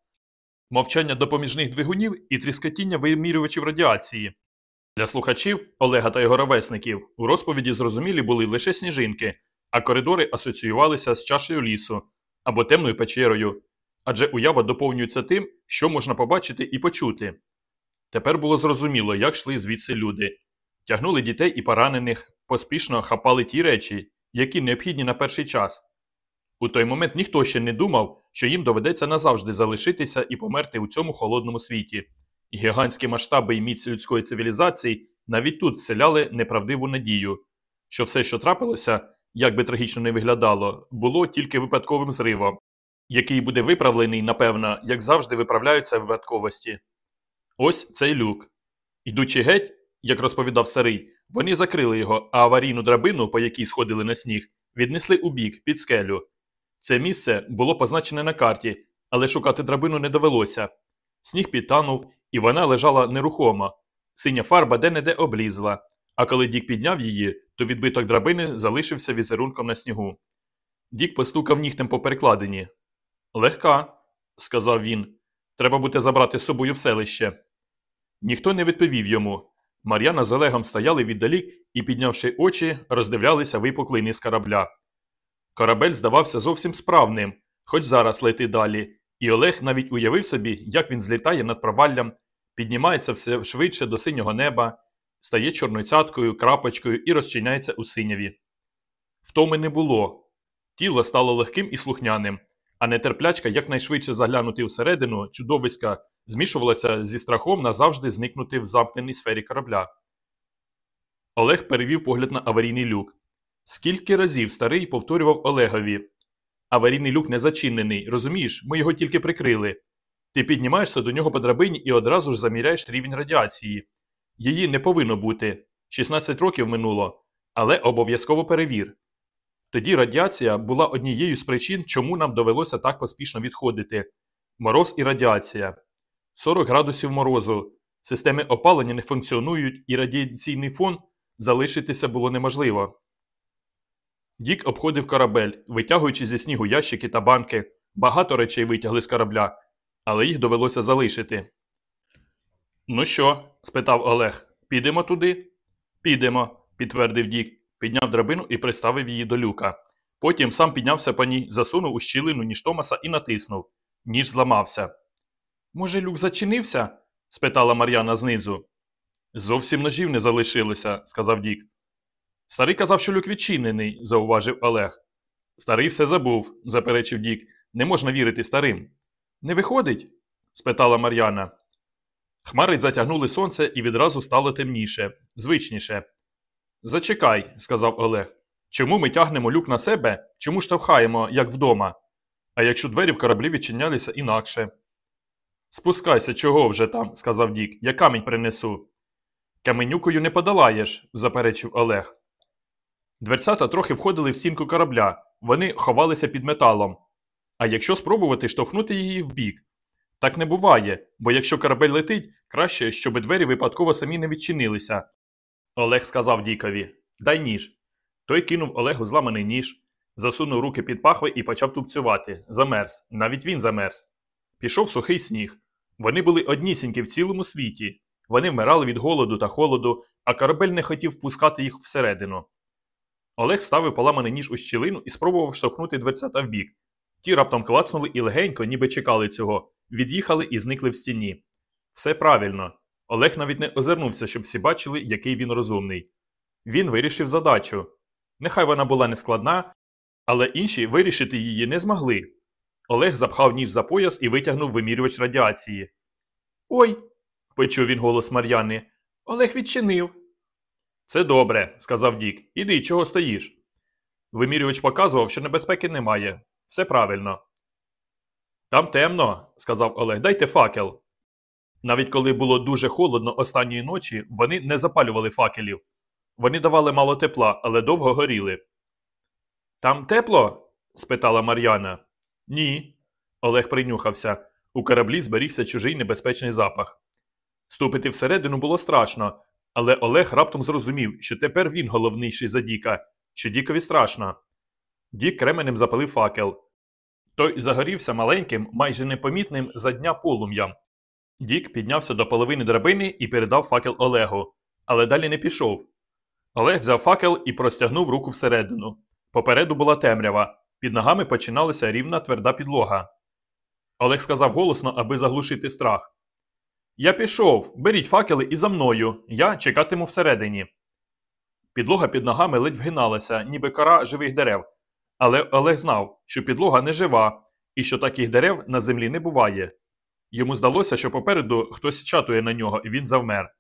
мовчання допоміжних двигунів і тріскотіння вимірювачів радіації. Для слухачів Олега та його ровесників у розповіді зрозумілі були лише сніжинки, а коридори асоціювалися з чашею лісу або темною печерою, адже уява доповнюється тим, що можна побачити і почути. Тепер було зрозуміло, як йшли звідси люди. Тягнули дітей і поранених, поспішно хапали ті речі, які необхідні на перший час. У той момент ніхто ще не думав, що їм доведеться назавжди залишитися і померти у цьому холодному світі. Гігантські масштаби і міць людської цивілізації навіть тут вселяли неправдиву надію, що все, що трапилося, як би трагічно не виглядало, було тільки випадковим зривом, який буде виправлений, напевно, як завжди виправляються випадковості. Ось цей люк. Йдучи геть, як розповідав старий, вони закрили його, а аварійну драбину, по якій сходили на сніг, віднесли у бік, під скелю. Це місце було позначене на карті, але шукати драбину не довелося. Сніг підтанув, і вона лежала нерухомо. Синя фарба де-не-де облізла, а коли Дік підняв її, то відбиток драбини залишився візерунком на снігу. Дік постукав нігтем по перекладині. Легка, сказав він. Треба буде забрати з собою в селище. Ніхто не відповів йому. Мар'яна з Олегом стояли віддалік і, піднявши очі, роздивлялися випуклий низ корабля. Корабель здавався зовсім справним, хоч зараз лети далі, і Олег навіть уявив собі, як він злітає над проваллям, піднімається все швидше до синього неба, стає чорною цяткою, крапочкою і розчиняється у синяві. Втоми не було. Тіло стало легким і слухняним, а нетерплячка якнайшвидше заглянути всередину чудовиська змішувалася зі страхом назавжди зникнути в замкненій сфері корабля. Олег перевів погляд на аварійний люк. Скільки разів старий повторював Олегові Аварійний люк не зачинений, розумієш, ми його тільки прикрили. Ти піднімаєшся до нього по драбині і одразу ж заміряєш рівень радіації. Її не повинно бути. 16 років минуло, але обов'язково перевір. Тоді радіація була однією з причин, чому нам довелося так поспішно відходити. Мороз і радіація. 40 градусів морозу. Системи опалення не функціонують, і радіаційний фон залишитися було неможливо. Дік обходив корабель, витягуючи зі снігу ящики та банки. Багато речей витягли з корабля, але їх довелося залишити. Ну що? спитав Олег. Підемо туди? Підемо, підтвердив Дік, підняв драбину і приставив її до люка. Потім сам піднявся по ній, засунув у щілину ніж Томаса і натиснув. Ніж зламався. Може, люк зачинився? спитала Мар'яна знизу. Зовсім ножів не залишилося, сказав Дік. Старий казав, що люк відчинений, зауважив Олег. Старий все забув, заперечив Дік. Не можна вірити старим. Не виходить? спитала Мар'яна. Хмари затягнули сонце і відразу стало темніше, звичніше. Зачекай, сказав Олег. Чому ми тягнемо люк на себе, чому штовхаємо, як вдома? А якщо двері в кораблі відчинялися інакше? Спускайся, чого вже там, сказав Дік. Я камінь принесу. Каменюкою не подолаєш, заперечив Олег. Дверцята трохи входили в стінку корабля, вони ховалися під металом. А якщо спробувати штовхнути її вбік? Так не буває, бо якщо корабель летить, краще, щоб двері випадково самі не відчинилися. Олег сказав Дікові Дай ніж. Той кинув Олегу зламаний ніж, засунув руки під пахви і почав тупцювати. Замерз. Навіть він замерз. Пішов сухий сніг. Вони були однісінькі в цілому світі. Вони вмирали від голоду та холоду, а корабель не хотів впускати їх всередину. Олег вставив поламаний ніж у щілину і спробував штовхнути дверцята вбік. Ті раптом клацнули і легенько, ніби чекали цього, від'їхали і зникли в стіні. Все правильно. Олег навіть не озирнувся, щоб всі бачили, який він розумний. Він вирішив задачу. Нехай вона була нескладна, але інші вирішити її не змогли. Олег запхав ніж за пояс і витягнув вимірювач радіації. Ой, почув він голос Мар'яни. Олег відчинив. Це добре, сказав Дік. Іди, чого стоїш? Вимірювач показував, що небезпеки немає. Все правильно. Там темно, сказав Олег. Дайте факел. Навіть коли було дуже холодно останньої ночі, вони не запалювали факелів. Вони давали мало тепла, але довго горіли. Там тепло? спитала Мар'яна. Ні. Олег принюхався. У кораблі зберігся чужий небезпечний запах. Ступити всередину було страшно, але Олег раптом зрозумів, що тепер він головніший за Діка, що Дікові страшно. Дік кременем запалив факел. Той загорівся маленьким, майже непомітним за дня полум'ям. Дік піднявся до половини драбини і передав факел Олегу, але далі не пішов. Олег взяв факел і простягнув руку всередину. Попереду була темрява, під ногами починалася рівна тверда підлога. Олег сказав голосно, аби заглушити страх. Я пішов, беріть факели і за мною. Я чекатиму всередині. Підлога під ногами ледь вгиналася, ніби кора живих дерев. Але Олег знав, що підлога не жива і що таких дерев на землі не буває. Йому здалося, що попереду хтось чатує на нього, і він завмер.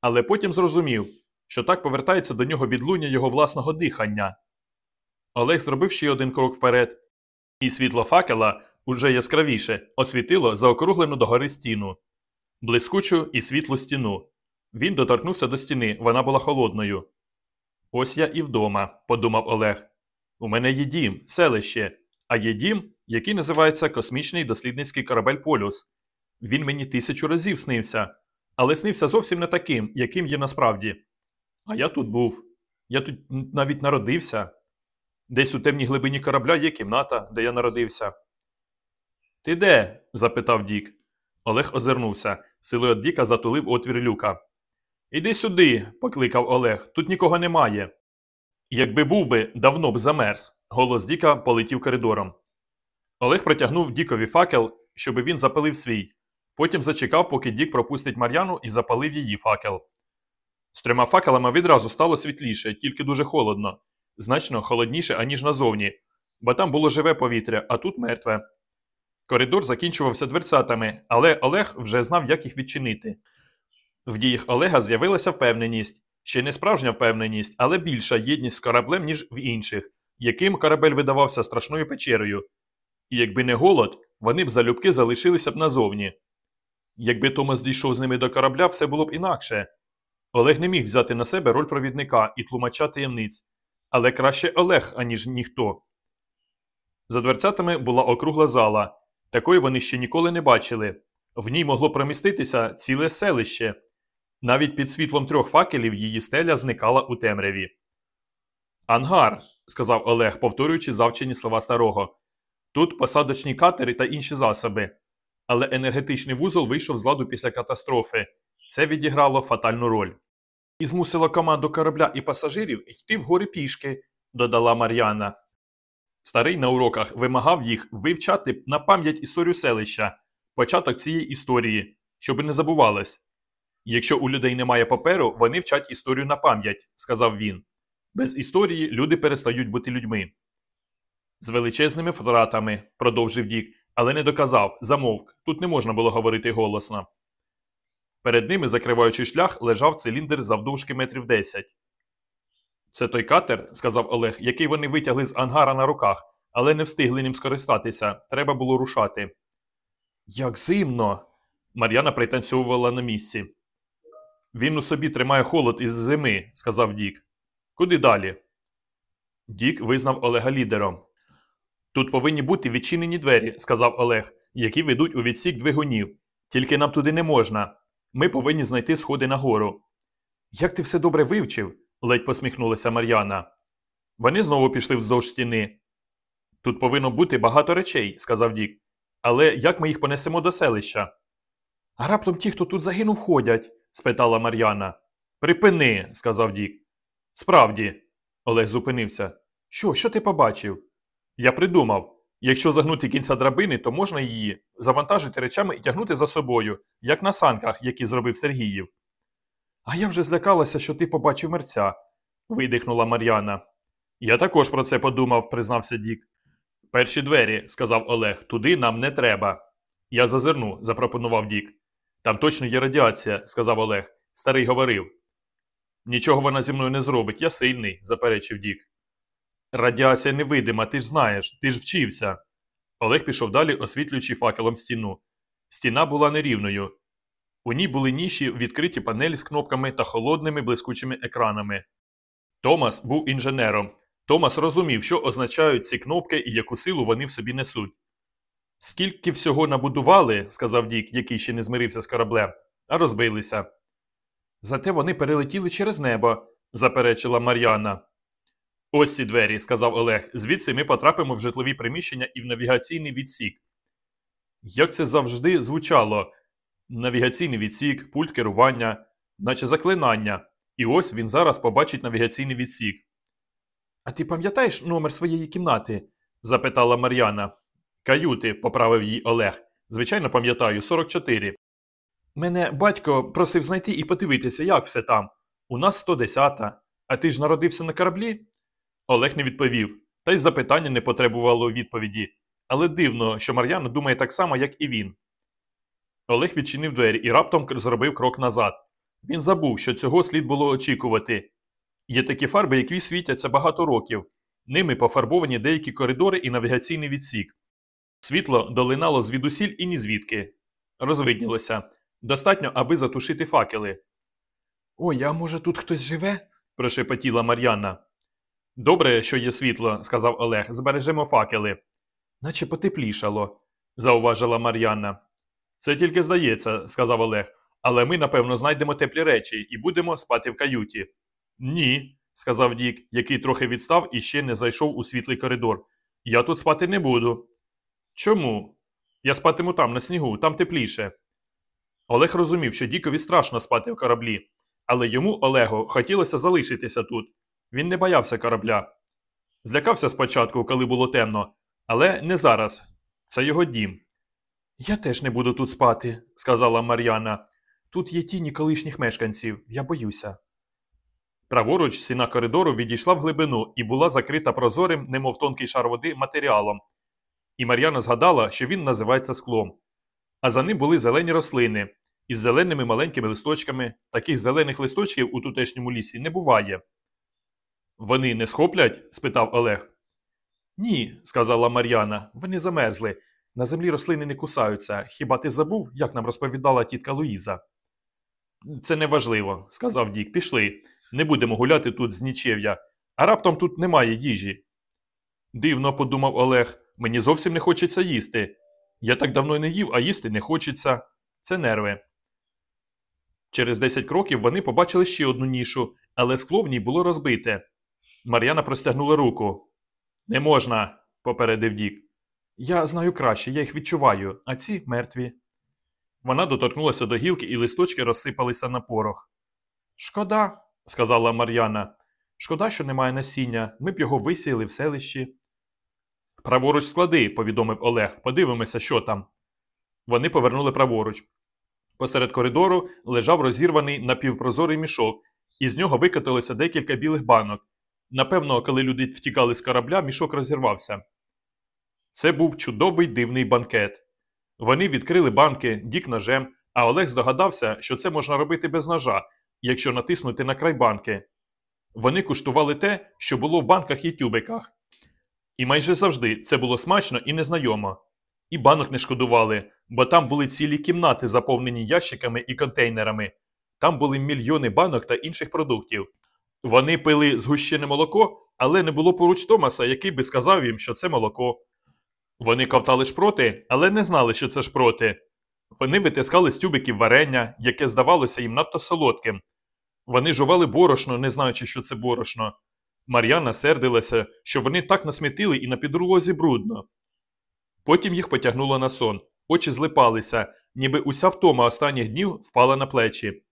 Але потім зрозумів, що так повертається до нього відлуння його власного дихання. Олег зробив ще один крок вперед, і світло факела уже яскравіше освітило заокруглену догори стіну, блискучу і світлу стіну. Він доторкнувся до стіни, вона була холодною. Ось я і вдома, подумав Олег. У мене є дім, селище, а є дім, який називається Космічний дослідницький корабель Полюс. Він мені тисячу разів снився, але снився зовсім не таким, яким є насправді. А я тут був. Я тут навіть народився. Десь у темній глибині корабля є кімната, де я народився. Ти де? запитав Дік. Олег озирнувся. Силует Діка затулив отвір люка. Іди сюди, покликав Олег. Тут нікого немає. Якби був би, давно б замерз. Голос Діка полетів коридором. Олег протягнув Дікові факел, щоб він запалив свій. Потім зачекав, поки Дік пропустить Мар'яну і запалив її факел. З трьома факелами відразу стало світліше, тільки дуже холодно, значно холодніше, аніж назовні, бо там було живе повітря, а тут мертве. Коридор закінчувався дверцятами, але Олег вже знав, як їх відчинити. В діях Олега з'явилася впевненість, ще не справжня впевненість, але більша єдність з кораблем, ніж в інших, яким корабель видавався страшною печерою. І якби не голод, вони б залюбки залишилися б назовні. Якби Томас дійшов з ними до корабля, все було б інакше. Олег не міг взяти на себе роль провідника і тлумача таємниць, але краще Олег, аніж ніхто. За дверцятами була округла зала, такої вони ще ніколи не бачили. В ній могло проміститися ціле селище. Навіть під світлом трьох факелів її стеля зникала у темряві. Ангар, сказав Олег, повторюючи завчені слова старого. Тут посадочні катери та інші засоби. Але енергетичний вузол вийшов з ладу після катастрофи. Це відіграло фатальну роль. І змусило команду корабля і пасажирів йти вгори пішки, додала Мар'яна. Старий на уроках вимагав їх вивчати на пам'ять історію селища, початок цієї історії, щоб не забувалось. Якщо у людей немає паперу, вони вчать історію на пам'ять, сказав він. Без історії люди перестають бути людьми. З величезними втратами, продовжив Дік, але не доказав, замовк, тут не можна було говорити голосно. Перед ними, закриваючи шлях, лежав циліндр завдовжки метрів десять. Це той катер, сказав Олег, який вони витягли з ангара на руках, але не встигли ним скористатися. Треба було рушати. Як зимно. Мар'яна пританцьовувала на місці. Він у собі тримає холод із зими, сказав Дік. Куди далі? Дік визнав Олега лідером. Тут повинні бути відчинені двері, сказав Олег, які ведуть у відсік двигунів. Тільки нам туди не можна. Ми повинні знайти сходи нагору. Як ти все добре вивчив? ледь посміхнулася Мар'яна. Вони знову пішли вздовж стіни. Тут повинно бути багато речей, сказав Дік. Але як ми їх понесемо до селища? А раптом ті, хто тут загинув, ходять? Спитала Мар'яна. Припини, сказав Дік. Справді, Олег зупинився. Що, що ти побачив? Я придумав. Якщо загнути кінця драбини, то можна її завантажити речами і тягнути за собою, як на санках, які зробив Сергіїв. А я вже злякалася, що ти побачив мерця, видихнула Мар'яна. Я також про це подумав, признався Дік. Перші двері, сказав Олег, туди нам не треба. Я зазирну, запропонував Дік. Там точно є радіація, сказав Олег. Старий говорив. Нічого вона зі мною не зробить, я сильний, заперечив Дік. Радіація невидима, ти ж знаєш, ти ж вчився. Олег пішов далі, освітлюючи факелом стіну. Стіна була нерівною. У ній були ніші, відкриті панелі з кнопками та холодними блискучими екранами. Томас був інженером. Томас розумів, що означають ці кнопки і яку силу вони в собі несуть. Скільки всього набудували, сказав Дік, який ще не змирився з кораблем, а розбилися. Зате вони перелетіли через небо, заперечила Мар'яна. Ось ці двері, сказав Олег. Звідси ми потрапимо в житлові приміщення і в навігаційний відсік. Як це завжди звучало навігаційний відсік, пульт керування, наче заклинання, і ось він зараз побачить навігаційний відсік. А ти пам'ятаєш номер своєї кімнати? запитала Мар'яна. Каюти, поправив її Олег. Звичайно, пам'ятаю, 44. Мене батько просив знайти і подивитися, як все там. У нас 110-та. А ти ж народився на кораблі? Олег не відповів, та й запитання не потребувало відповіді. Але дивно, що Мар'яна думає так само, як і він. Олег відчинив двері і раптом зробив крок назад. Він забув, що цього слід було очікувати. Є такі фарби, які світяться багато років, Ними пофарбовані деякі коридори і навігаційний відсік. Світло долинало звідусіль і нізвідки. Розвиднілося. Достатньо, аби затушити факели. Ой, а може тут хтось живе? прошепотіла Мар'яна. Добре, що є світло, сказав Олег. Збережемо факели. Наче потеплішало, зауважила Мар'яна. Це тільки здається, сказав Олег. Але ми, напевно, знайдемо теплі речі і будемо спати в каюті. Ні, сказав Дік, який трохи відстав і ще не зайшов у світлий коридор. Я тут спати не буду. Чому? Я спатиму там, на снігу, там тепліше. Олег розумів, що Дікові страшно спати в кораблі, але йому, Олегу, хотілося залишитися тут. Він не боявся корабля. Злякався спочатку, коли було темно, але не зараз. Це його дім. Я теж не буду тут спати, сказала Мар'яна. Тут є тіні колишніх мешканців, я боюся. Праворуч стіна коридору відійшла в глибину і була закрита прозорим, немов тонкий шар води, матеріалом. І Мар'яна згадала, що він називається склом. А за ним були зелені рослини із зеленими маленькими листочками. Таких зелених листочків у тутешньому лісі не буває. Вони не схоплять? спитав Олег. Ні, сказала Мар'яна, вони замерзли. На землі рослини не кусаються. Хіба ти забув, як нам розповідала тітка Луїза? Це не важливо, сказав Дік. Пішли. Не будемо гуляти тут з нічев'я, а раптом тут немає їжі. Дивно, подумав Олег, мені зовсім не хочеться їсти. Я так давно не їв, а їсти не хочеться. Це нерви. Через 10 кроків вони побачили ще одну нішу, але скло в ній було розбите. Мар'яна простягнула руку. Не можна, попередив Дік. Я знаю краще, я їх відчуваю, а ці мертві. Вона доторкнулася до гілки, і листочки розсипалися на порох. Шкода, сказала Мар'яна. Шкода, що немає насіння. Ми б його висіяли в селищі. Праворуч склади, повідомив Олег. Подивимося, що там. Вони повернули праворуч. Посеред коридору лежав розірваний напівпрозорий мішок, і з нього викотилося декілька білих банок. Напевно, коли люди втікали з корабля, мішок розірвався. Це був чудовий дивний банкет. Вони відкрили банки дік ножем, а Олег здогадався, що це можна робити без ножа, якщо натиснути на край банки. Вони куштували те, що було в банках і тюбиках. І майже завжди це було смачно і незнайомо. І банок не шкодували, бо там були цілі кімнати, заповнені ящиками і контейнерами. Там були мільйони банок та інших продуктів. Вони пили згущене молоко, але не було поруч Томаса, який би сказав їм, що це молоко. Вони ковтали шпроти, але не знали, що це шпроти. Вони витискали з тюбиків варення, яке здавалося їм надто солодким. Вони жували борошно, не знаючи, що це борошно. Мар'яна сердилася, що вони так насмітили і на підрулозі брудно. Потім їх потягнуло на сон, очі злипалися, ніби уся втома останніх днів впала на плечі.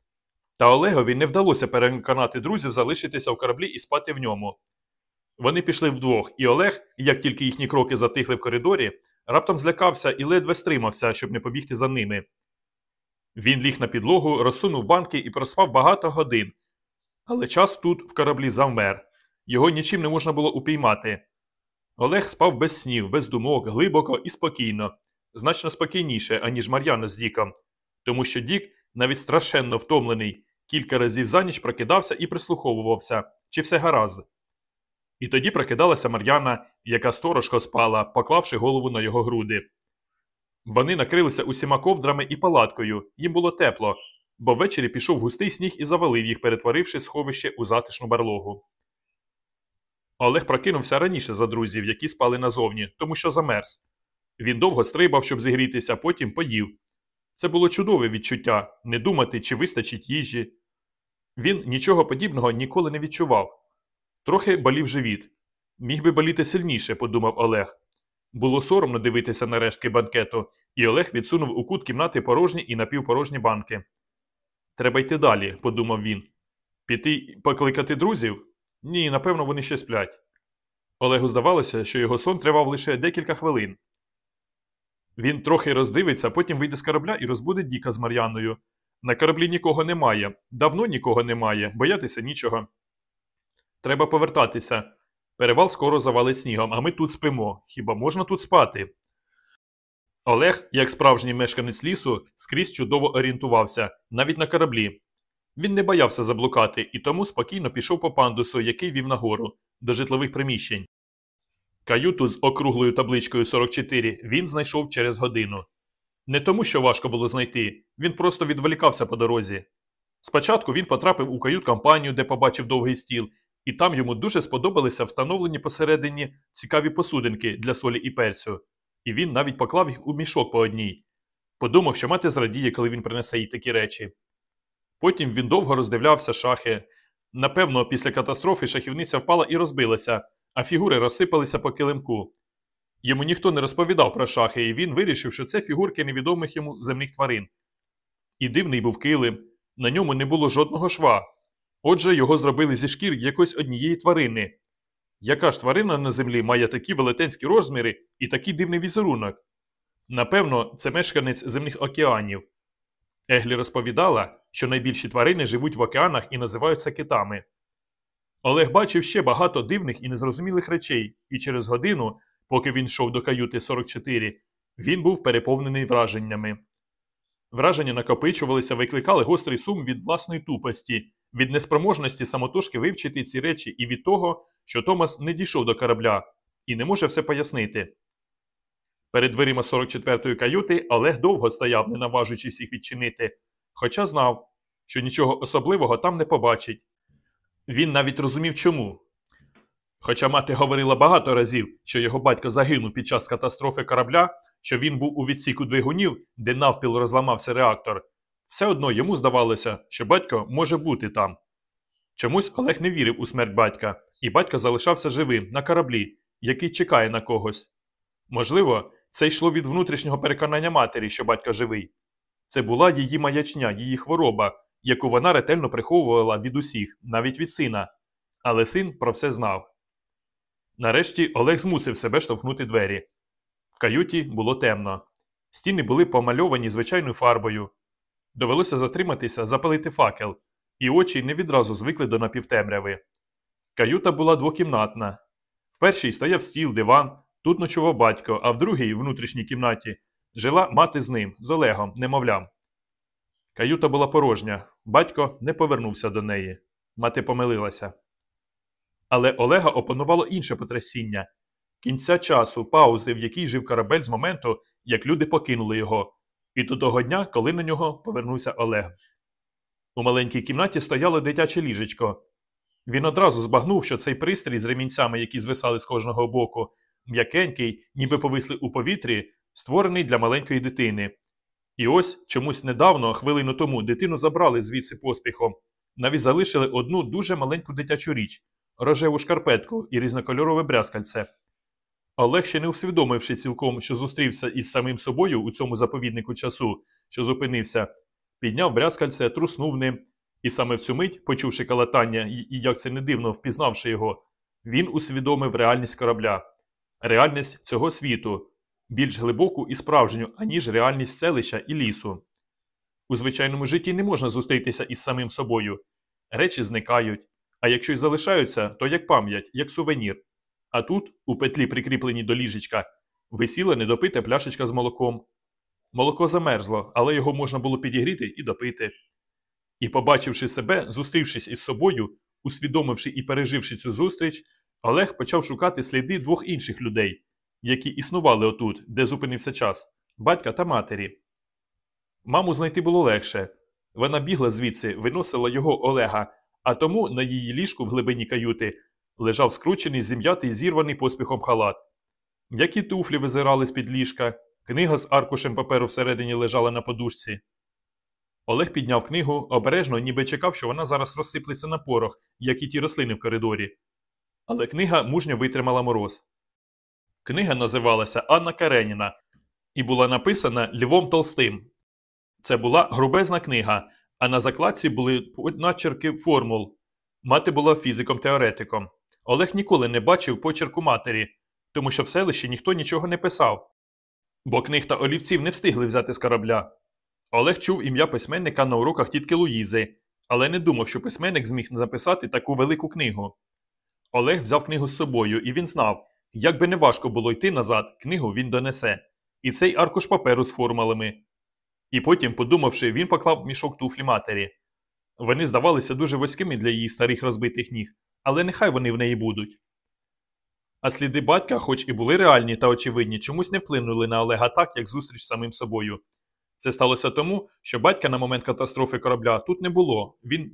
Та Олегові не вдалося переконати друзів залишитися в кораблі і спати в ньому. Вони пішли вдвох, і Олег, як тільки їхні кроки затихли в коридорі, раптом злякався і ледве стримався, щоб не побігти за ними. Він ліг на підлогу, розсунув банки і проспав багато годин. Але час тут, в кораблі, завмер. Його нічим не можна було упіймати. Олег спав без снів, без думок, глибоко і спокійно, значно спокійніше, аніж Мар'яна з Діком, тому що Дік, навіть страшенно втомлений, кілька разів за ніч прокидався і прислуховувався, чи все гаразд. І тоді прокидалася Мар'яна, яка сторожко спала, поклавши голову на його груди. Вони накрилися усіма ковдрами і палаткою, їм було тепло, бо ввечері пішов густий сніг і завалив їх, перетворивши сховище у затишну барлогу. Олег прокинувся раніше за друзів, які спали назовні, тому що замерз. Він довго стрибав, щоб зігрітися, потім поїв. Це було чудове відчуття не думати, чи вистачить їжі. Він нічого подібного ніколи не відчував. Трохи болів живіт. Міг би боліти сильніше, подумав Олег. Було соромно дивитися на рештки банкету, і Олег відсунув у кут кімнати порожні і напівпорожні банки. Треба йти далі, подумав він. Піти покликати друзів? Ні, напевно, вони ще сплять. Олегу здавалося, що його сон тривав лише декілька хвилин. Він трохи роздивиться, потім вийде з корабля і розбудить Діка з Мар'яною. На кораблі нікого немає, давно нікого немає, боятися нічого. Треба повертатися. Перевал скоро завалить снігом, а ми тут спимо. Хіба можна тут спати? Олег, як справжній мешканець лісу, скрізь чудово орієнтувався, навіть на кораблі. Він не боявся заблукати і тому спокійно пішов по пандусу, який вів нагору, до житлових приміщень. Каюту з округлою табличкою 44 він знайшов через годину. Не тому, що важко було знайти, він просто відволікався по дорозі. Спочатку він потрапив у кают-компанію, де побачив довгий стіл, і там йому дуже сподобалися встановлені посередині цікаві посудинки для солі і перцю, і він навіть поклав їх у мішок по одній. Подумав, що мати зрадіє, коли він принесе їй такі речі. Потім він довго роздивлявся шахи. Напевно, після катастрофи шахівниця впала і розбилася, а фігури розсипалися по килимку. Йому ніхто не розповідав про шахи, і він вирішив, що це фігурки невідомих йому земних тварин. І дивний був килим, на ньому не було жодного шва. Отже, його зробили зі шкір якоїсь однієї тварини. Яка ж тварина на землі має такі велетенські розміри і такий дивний візерунок? Напевно, це мешканець земних океанів. Еглі розповідала, що найбільші тварини живуть в океанах і називаються китами. Олег бачив ще багато дивних і незрозумілих речей, і через годину, поки він йшов до каюти 44, він був переповнений враженнями. Враження накопичувалися, викликали гострий сум від власної тупості, від неспроможності самотужки вивчити ці речі і від того, що Томас не дійшов до корабля і не може все пояснити. Перед дверима 44-ї каюти Олег довго стояв, не наважуючись їх відчинити, хоча знав, що нічого особливого там не побачить. Він навіть розумів чому. Хоча мати говорила багато разів, що його батько загинув під час катастрофи корабля, що він був у відсіку двигунів, де навпіл розламався реактор, все одно йому здавалося, що батько може бути там. Чомусь Олег не вірив у смерть батька, і батько залишався живим на кораблі, який чекає на когось. Можливо, це йшло від внутрішнього переконання матері, що батько живий. Це була її маячня, її хвороба, яку вона ретельно приховувала від усіх, навіть від сина. Але син про все знав. Нарешті Олег змусив себе штовхнути двері. В каюті було темно. Стіни були помальовані звичайною фарбою. Довелося затриматися, запалити факел, і очі не відразу звикли до напівтемряви. Каюта була двокімнатна. В першій стояв стіл, диван, тут ночував батько, а в другій, внутрішній кімнаті, жила мати з ним, з Олегом, немовлям. Каюта була порожня, батько не повернувся до неї. Мати помилилася. Але Олега опанувало інше потрясіння кінця часу, паузи, в якій жив корабель з моменту, як люди покинули його, і до того дня, коли на нього повернувся Олег. У маленькій кімнаті стояло дитяче ліжечко. Він одразу збагнув, що цей пристрій з ремінцями, які звисали з кожного боку, м'якенький, ніби повисли у повітрі, створений для маленької дитини. І ось чомусь недавно, хвилину тому, дитину забрали звідси поспіхом, навіть залишили одну дуже маленьку дитячу річ рожеву шкарпетку і різнокольорове брязкальце. Олег ще не усвідомивши цілком, що зустрівся із самим собою у цьому заповіднику часу, що зупинився, підняв брязкальце, труснув ним, і саме в цю мить, почувши калатання і, як це не дивно, впізнавши його, він усвідомив реальність корабля, реальність цього світу, більш глибоку і справжню, аніж реальність селища і лісу. У звичайному житті не можна зустрітися із самим собою. Речі зникають, а якщо й залишаються, то як пам'ять, як сувенір. А тут, у петлі, прикріпленій до ліжечка, висіла недопита пляшечка з молоком. Молоко замерзло, але його можна було підігріти і допити. І, побачивши себе, зустрівшись із собою, усвідомивши і переживши цю зустріч, Олег почав шукати сліди двох інших людей, які існували отут, де зупинився час батька та матері. Маму знайти було легше. Вона бігла звідси, виносила його Олега, а тому на її ліжку в глибині каюти лежав скручений, зім'ятий, зірваний поспіхом халат. М'які туфлі визирали з-під ліжка, книга з аркушем паперу всередині лежала на подушці. Олег підняв книгу, обережно, ніби чекав, що вона зараз розсиплеться на порох, як і ті рослини в коридорі. Але книга мужньо витримала мороз. Книга називалася Анна Кареніна і була написана Львом Толстим. Це була грубезна книга, а на закладці були начерки формул. Мати була фізиком-теоретиком. Олег ніколи не бачив почерку матері, тому що в селищі ніхто нічого не писав, бо книг та олівців не встигли взяти з корабля. Олег чув ім'я письменника на уроках тітки Луїзи, але не думав, що письменник зміг написати таку велику книгу. Олег взяв книгу з собою, і він знав, як би не важко було йти назад, книгу він донесе, і цей аркуш паперу з формулами. І потім, подумавши, він поклав в мішок туфлі матері. Вони здавалися дуже вузькими для її старих розбитих ніг, але нехай вони в неї будуть. А сліди батька, хоч і були реальні та очевидні, чомусь не вплинули на Олега так, як зустріч з самим собою. Це сталося тому, що батька на момент катастрофи корабля тут не було. Він